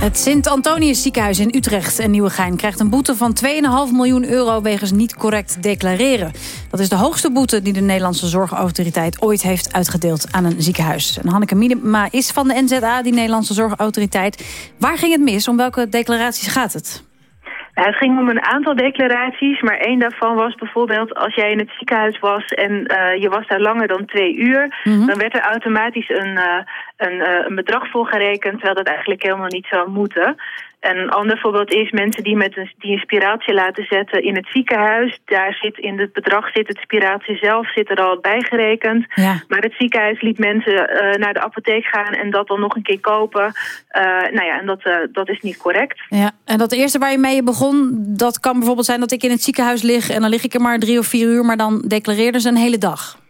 Speaker 3: Het Sint-Antonius ziekenhuis in Utrecht en Nieuwegein... krijgt een boete van 2,5 miljoen euro wegens niet correct declareren. Dat is de hoogste boete die de Nederlandse Zorgautoriteit... ooit heeft uitgedeeld aan een ziekenhuis. En Hanneke Miedema is van de NZA, die Nederlandse Zorgautoriteit. Waar ging het mis? Om welke declaraties gaat het?
Speaker 32: Nou, het ging om een aantal declaraties, maar één daarvan was bijvoorbeeld... als jij in het ziekenhuis was en eh, je was daar langer dan twee uur...
Speaker 3: Mhm.
Speaker 32: dan werd er automatisch een, eh, een, eh, een bedrag voor gerekend... terwijl dat eigenlijk helemaal niet zou moeten. En een ander voorbeeld is mensen die, met een, die een spiratie laten zetten in het ziekenhuis. Daar zit in het bedrag zit het spiratie zelf zit er al bijgerekend.
Speaker 3: Ja.
Speaker 32: Maar het ziekenhuis liet mensen eh, naar de apotheek gaan en dat dan nog een keer kopen. Eh, nou ja, en dat, eh, dat is niet correct.
Speaker 3: Ja, en dat eerste waar je mee begon, dat kan bijvoorbeeld zijn dat ik in het ziekenhuis lig... en dan lig ik er maar drie of vier uur, maar dan declareerden ze een hele dag.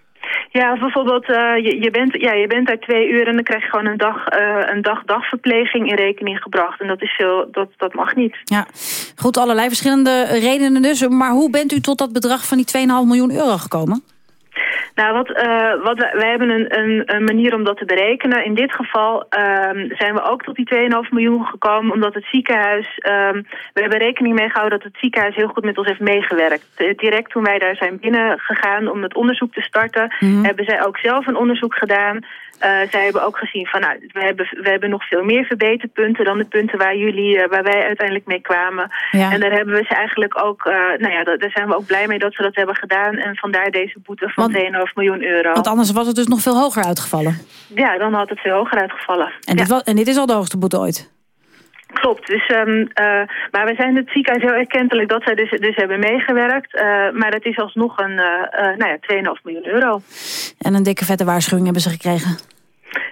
Speaker 32: Ja, bijvoorbeeld, eh, je, je, bent, ja, je bent daar twee uur en dan krijg je gewoon een dag, eh, een dag dagverpleging in rekening gebracht. En dat is veel, dat, dat mag niet.
Speaker 3: Ja, goed, allerlei verschillende redenen dus. Maar hoe bent u tot dat bedrag van die 2,5 miljoen euro gekomen?
Speaker 32: Nou, wat, eh, wat wij, wij hebben een, een, een manier om dat te berekenen. In dit geval ehm, zijn we ook tot die 2,5 miljoen gekomen... omdat het ziekenhuis... ehm, we hebben rekening mee gehouden dat het ziekenhuis heel goed met ons heeft meegewerkt. Direct toen wij daar zijn binnengegaan om het onderzoek te starten...
Speaker 3: Mhm.
Speaker 32: hebben zij ook zelf een onderzoek gedaan... Eh, zij hebben ook gezien van, nou, we hebben, we hebben nog veel meer verbeterpunten dan de punten waar jullie, eh, waar wij uiteindelijk mee kwamen.
Speaker 3: Ja.
Speaker 32: En daar hebben we ze eigenlijk ook, eh, nou ja, da- daar zijn we ook blij mee dat we dat hebben gedaan. En vandaar deze boete van 2,5 miljoen euro.
Speaker 3: Want anders was het dus nog veel hoger uitgevallen.
Speaker 32: Ja, dan had het veel hoger uitgevallen.
Speaker 3: En, dit, wa- en dit is al de hoogste boete ooit.
Speaker 32: Klopt, dus, ehm, eh, maar wij zijn het ziekenhuis heel erkentelijk dat zij dus, dus hebben meegewerkt. Eh, maar het is alsnog een, eh, eh, nou ja, 2,5 miljoen euro.
Speaker 3: En een dikke vette waarschuwing hebben ze gekregen.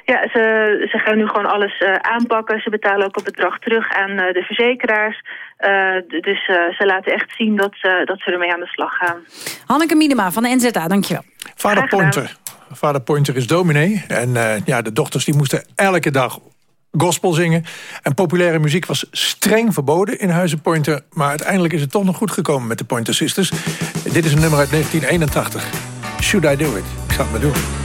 Speaker 32: Ja, ze, ze gaan nu gewoon alles eh, aanpakken. Ze betalen ook het bedrag terug aan eh, de verzekeraars. Eh, dus eh, ze laten echt zien dat, ze dat ze ermee aan de slag gaan.
Speaker 3: Hanneke Miedema van de NZA, dankjewel.
Speaker 17: Vader. Pointer. Vader Pointer is dominee. En eh, ja, de dochters die moesten elke dag gospel zingen. En populaire muziek was streng verboden in Huizen Pointer. Maar uiteindelijk is het toch nog goed gekomen met de Pointer Sisters. Dit is een nummer uit 1981. Should I Do It? Ik ga het maar doen.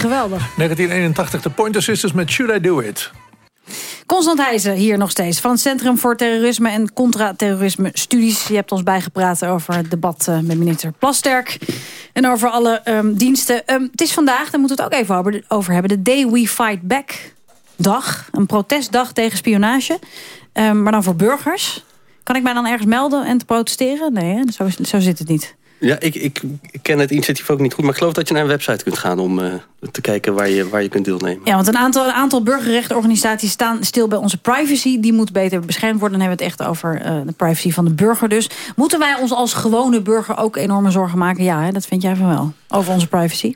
Speaker 3: Geweldig.
Speaker 17: 1981, de Pointer Sisters met Should I Do It?
Speaker 3: Constant Heijzen hier nog steeds. Van het Centrum voor Terrorisme en Contra-Terrorisme Studies. Je hebt ons bijgepraat over het debat eh, met minister Plasterk. En over alle ehm, diensten. Ehm, het is vandaag, daar moeten we het ook even over, hebben. De Day We Fight Back dag. Een protestdag tegen spionage. Ehm, maar dan voor burgers. Kan ik mij dan ergens melden en te protesteren? Nee, hè? Zo, zo zit het niet.
Speaker 10: Ja, ik, ik, ken het initiatief ook niet goed. Maar ik geloof dat je naar een website kunt gaan om eh, te kijken waar je, waar je kunt deelnemen.
Speaker 3: Ja, want een aantal, een aantal burgerrechtenorganisaties staan stil bij onze privacy. Die moet beter beschermd worden. Dan hebben we het echt over eh, de privacy van de burger dus. Moeten wij ons als gewone burger ook enorme zorgen maken? Ja, hè, dat vind jij van wel. Over onze privacy?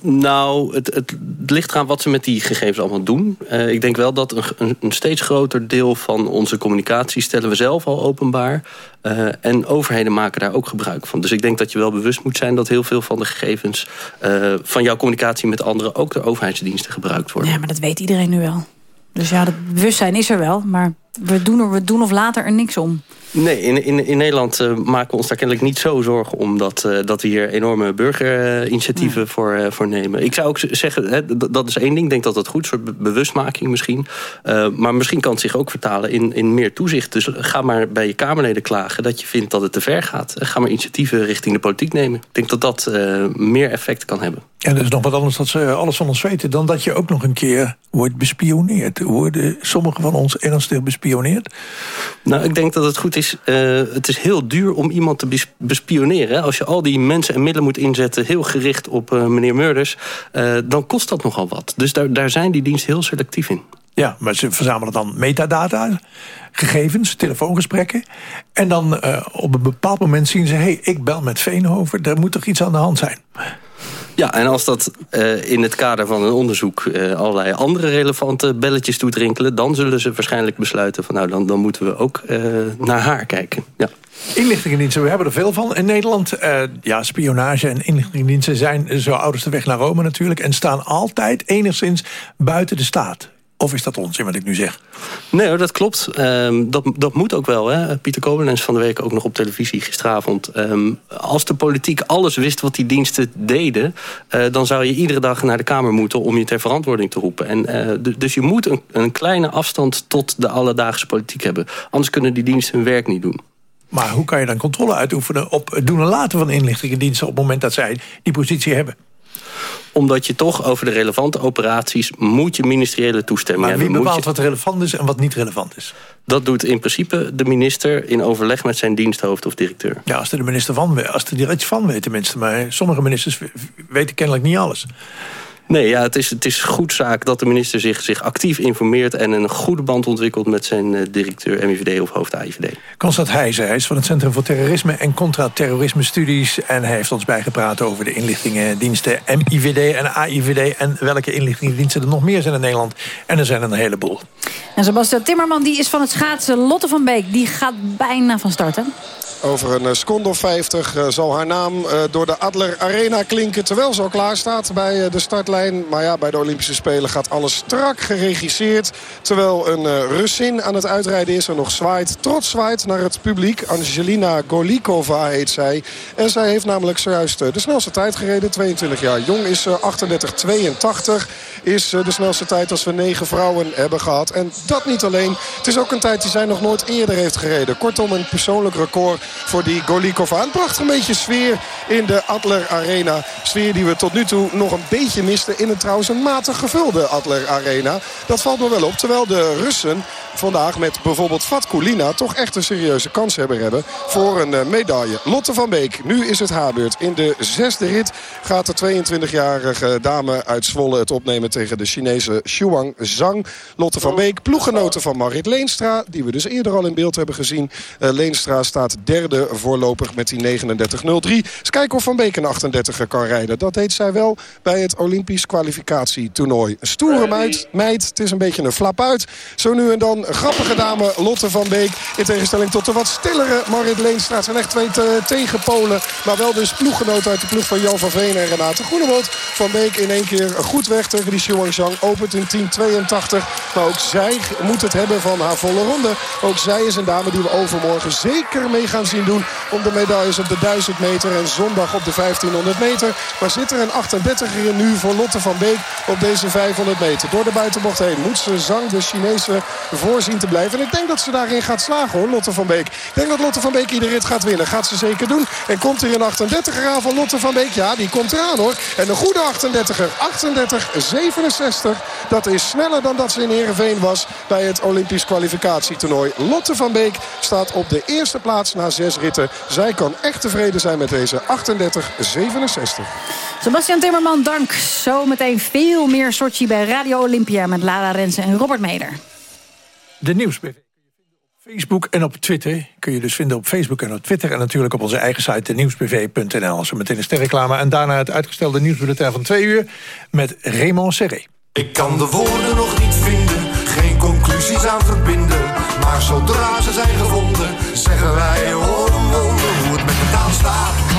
Speaker 10: Nou, het, het ligt eraan wat ze met die gegevens allemaal doen. Eh, ik denk wel dat een, een, steeds groter deel van onze communicatie... stellen we zelf al openbaar. Eh, en overheden maken daar ook gebruik van. Dus ik denk dat je wel bewust moet zijn... dat heel veel van de gegevens eh, van jouw communicatie met anderen... ook door overheidsdiensten gebruikt worden.
Speaker 3: Ja, maar dat weet iedereen nu wel. Dus ja, dat bewustzijn is er wel. Maar we doen er we doen of later er niks om.
Speaker 10: Nee, in, in, in Nederland eh, maken we ons daar kennelijk niet zo zorgen om... dat, eh, dat we hier enorme burgerinitiatieven voor, eh, voor nemen. Ik zou ook zeggen, hè, dat is één ding. Ik denk dat dat goed is, een soort be- bewustmaking misschien. Maar misschien kan het zich ook vertalen in, in meer toezicht. Dus ga maar bij je Kamerleden klagen dat je vindt dat het te ver gaat. Ga maar initiatieven richting de politiek nemen. Ik denk dat dat meer effect kan hebben.
Speaker 2: En dat is nog wat anders dat ze alles van ons weten... dan dat je ook nog een keer wordt bespioneerd. Worden sommigen van ons ernstig bespioneerd?
Speaker 10: Nou, ik denk dat het goed is. Eh, het is heel duur om iemand te bes- bespioneren. Als je al die mensen en middelen moet inzetten... heel gericht op eh, meneer Murders... eh, dan kost dat nogal wat. Dus daar, daar zijn die diensten heel selectief in.
Speaker 2: Ja, maar ze verzamelen dan metadata, gegevens, telefoongesprekken. En dan op een bepaald moment zien ze... hé, hey, ik bel met Veenhoven, er moet toch iets aan de hand zijn.
Speaker 10: Ja, en als dat eh, in het kader van een onderzoek... eh, allerlei andere relevante belletjes doet rinkelen... dan zullen ze waarschijnlijk besluiten van... nou, dan, dan moeten we ook eh, naar haar kijken. Ja.
Speaker 2: Inlichtingendiensten, we hebben er veel van in Nederland. Ja, spionage en inlichtingendiensten zijn zo ouders de weg naar Rome natuurlijk... en staan altijd enigszins buiten de staat. Of is dat onzin wat ik nu zeg?
Speaker 10: Nee dat klopt. Ehm, dat, dat moet ook wel. Hè. Pieter Koblenz van de week ook nog op televisie gisteravond. Ehm, als de politiek alles wist wat die diensten deden... eh, dan zou je iedere dag naar de Kamer moeten om je ter verantwoording te roepen. En, du- dus je moet een, een kleine afstand tot de alledaagse politiek hebben. Anders kunnen die diensten hun werk niet doen.
Speaker 2: Maar hoe kan je dan controle uitoefenen op het doen en laten van inlichtingendiensten... op het moment dat zij die positie hebben?
Speaker 10: Omdat je toch over de relevante operaties... moet je ministeriële toestemming
Speaker 2: Maar wie
Speaker 10: hebben. Moet
Speaker 2: bepaalt
Speaker 10: je-
Speaker 2: wat relevant is en wat niet relevant is?
Speaker 10: Dat doet in principe de minister in overleg met zijn diensthoofd of directeur.
Speaker 2: Ja, als er de minister van weet, als er iets van weet tenminste. Maar sommige ministers weten kennelijk niet alles.
Speaker 10: Nee, ja, het is, het is goed zaak dat de minister zich, zich actief informeert... en een goede band ontwikkelt met zijn eh, directeur MIVD of hoofd AIVD.
Speaker 2: Constant Heijzen, hij is van het Centrum voor Terrorisme en Contra-Terrorisme Studies. En hij heeft ons bijgepraat over de inlichtingendiensten MIVD en AIVD... en welke inlichtingendiensten er nog meer zijn in Nederland. En er zijn er een heleboel.
Speaker 3: En Sebastian Timmerman die is van het schaatsen. Lotte van Beek die gaat bijna van start, hè?
Speaker 24: Over een eh, seconde of 50 eh, zal haar naam eh, door de Adler Arena klinken. Terwijl ze al klaar staat bij de startlijn. Maar ja, bij de Olympische Spelen gaat alles strak geregisseerd. Terwijl een Russin aan het uitrijden is en nog zwaait. Trots zwaait naar het publiek. Angelina Golikova heet zij. En zij heeft namelijk zojuist de snelste tijd gereden. 22 jaar jong is eh, 38-82. Is de snelste tijd als we negen vrouwen hebben gehad. En dat niet alleen. Het is ook een tijd die zij nog nooit eerder heeft gereden. Kortom een persoonlijk record voor die Golikova. Een prachtig beetje sfeer in de Adler Arena. Sfeer die we tot nu toe nog een beetje misten in een trouwens een matig gevulde Adler Arena. Dat valt me wel op. Terwijl de Russen vandaag met bijvoorbeeld Fatkulina toch echt een serieuze kans hebben hebben voor een eh, medaille. Lotte van Beek, nu is het haar beurt. In de zesde rit gaat de 22-jarige dame uit Zwolle het opnemen tegen de Chinese Shuang Zhang. Lotte van Beek, ploeggenoten van Marit Leenstra, die we dus eerder al in beeld hebben gezien. Eh, Leenstra staat derde voorlopig met die 39.03. Eens kijken of Van Beek een 38 kan rijden. Dat deed zij wel bij het Olympisch kwalificatietoernooi. Een stoere meid, meid, het is een beetje een flap uit. Zo nu en dan grappige dame Lotte van Beek. In tegenstelling tot de wat stillere Marit Leenstra. Zijn echt twee te- tegenpolen. Maar wel dus ploeggenoten uit de ploeg van Jan van Veen en Renate Groenewold. Van Beek in één keer goed weg tegen die Zhang. Opent in 10.82. Maar ook zij moet het hebben van haar volle ronde. Ook zij is een dame die we overmorgen zeker mee gaan zien doen. Om de medailles op de 1000 meter en zondag op de 1500 meter. Maar zit er een 38er in nu voor Lotte van Beek op deze 500 meter. Door de buitenbocht heen moet ze Zhang, de Chinese, voor door zien te blijven. En ik denk dat ze daarin gaat slagen hoor, Lotte van Beek. Ik denk dat Lotte van Beek iedere rit gaat winnen. Gaat ze zeker doen. En komt er een 38er aan van Lotte van Beek? Ja, die komt eraan hoor. En een goede 38er. 38-67. Dat is sneller dan dat ze in Heerenveen was bij het Olympisch kwalificatietoernooi. Lotte van Beek staat op de eerste plaats na zes ritten. Zij kan echt tevreden zijn met deze 38-67.
Speaker 3: Sebastian Timmerman, dank. Zometeen veel meer Sochi bij Radio Olympia... met Lara Rensen en Robert Meder.
Speaker 2: De Nieuwsbv. Facebook en op Twitter kun je dus vinden op Facebook en op Twitter... en natuurlijk op onze eigen site nieuwsbv.nl. Zo meteen een sterreclame en daarna het uitgestelde nieuwsbulletin van twee uur... met Raymond Serré.
Speaker 33: Ik kan de woorden nog niet vinden, aan verbinden. Maar zodra ze zijn gevonden, zeggen wij hoor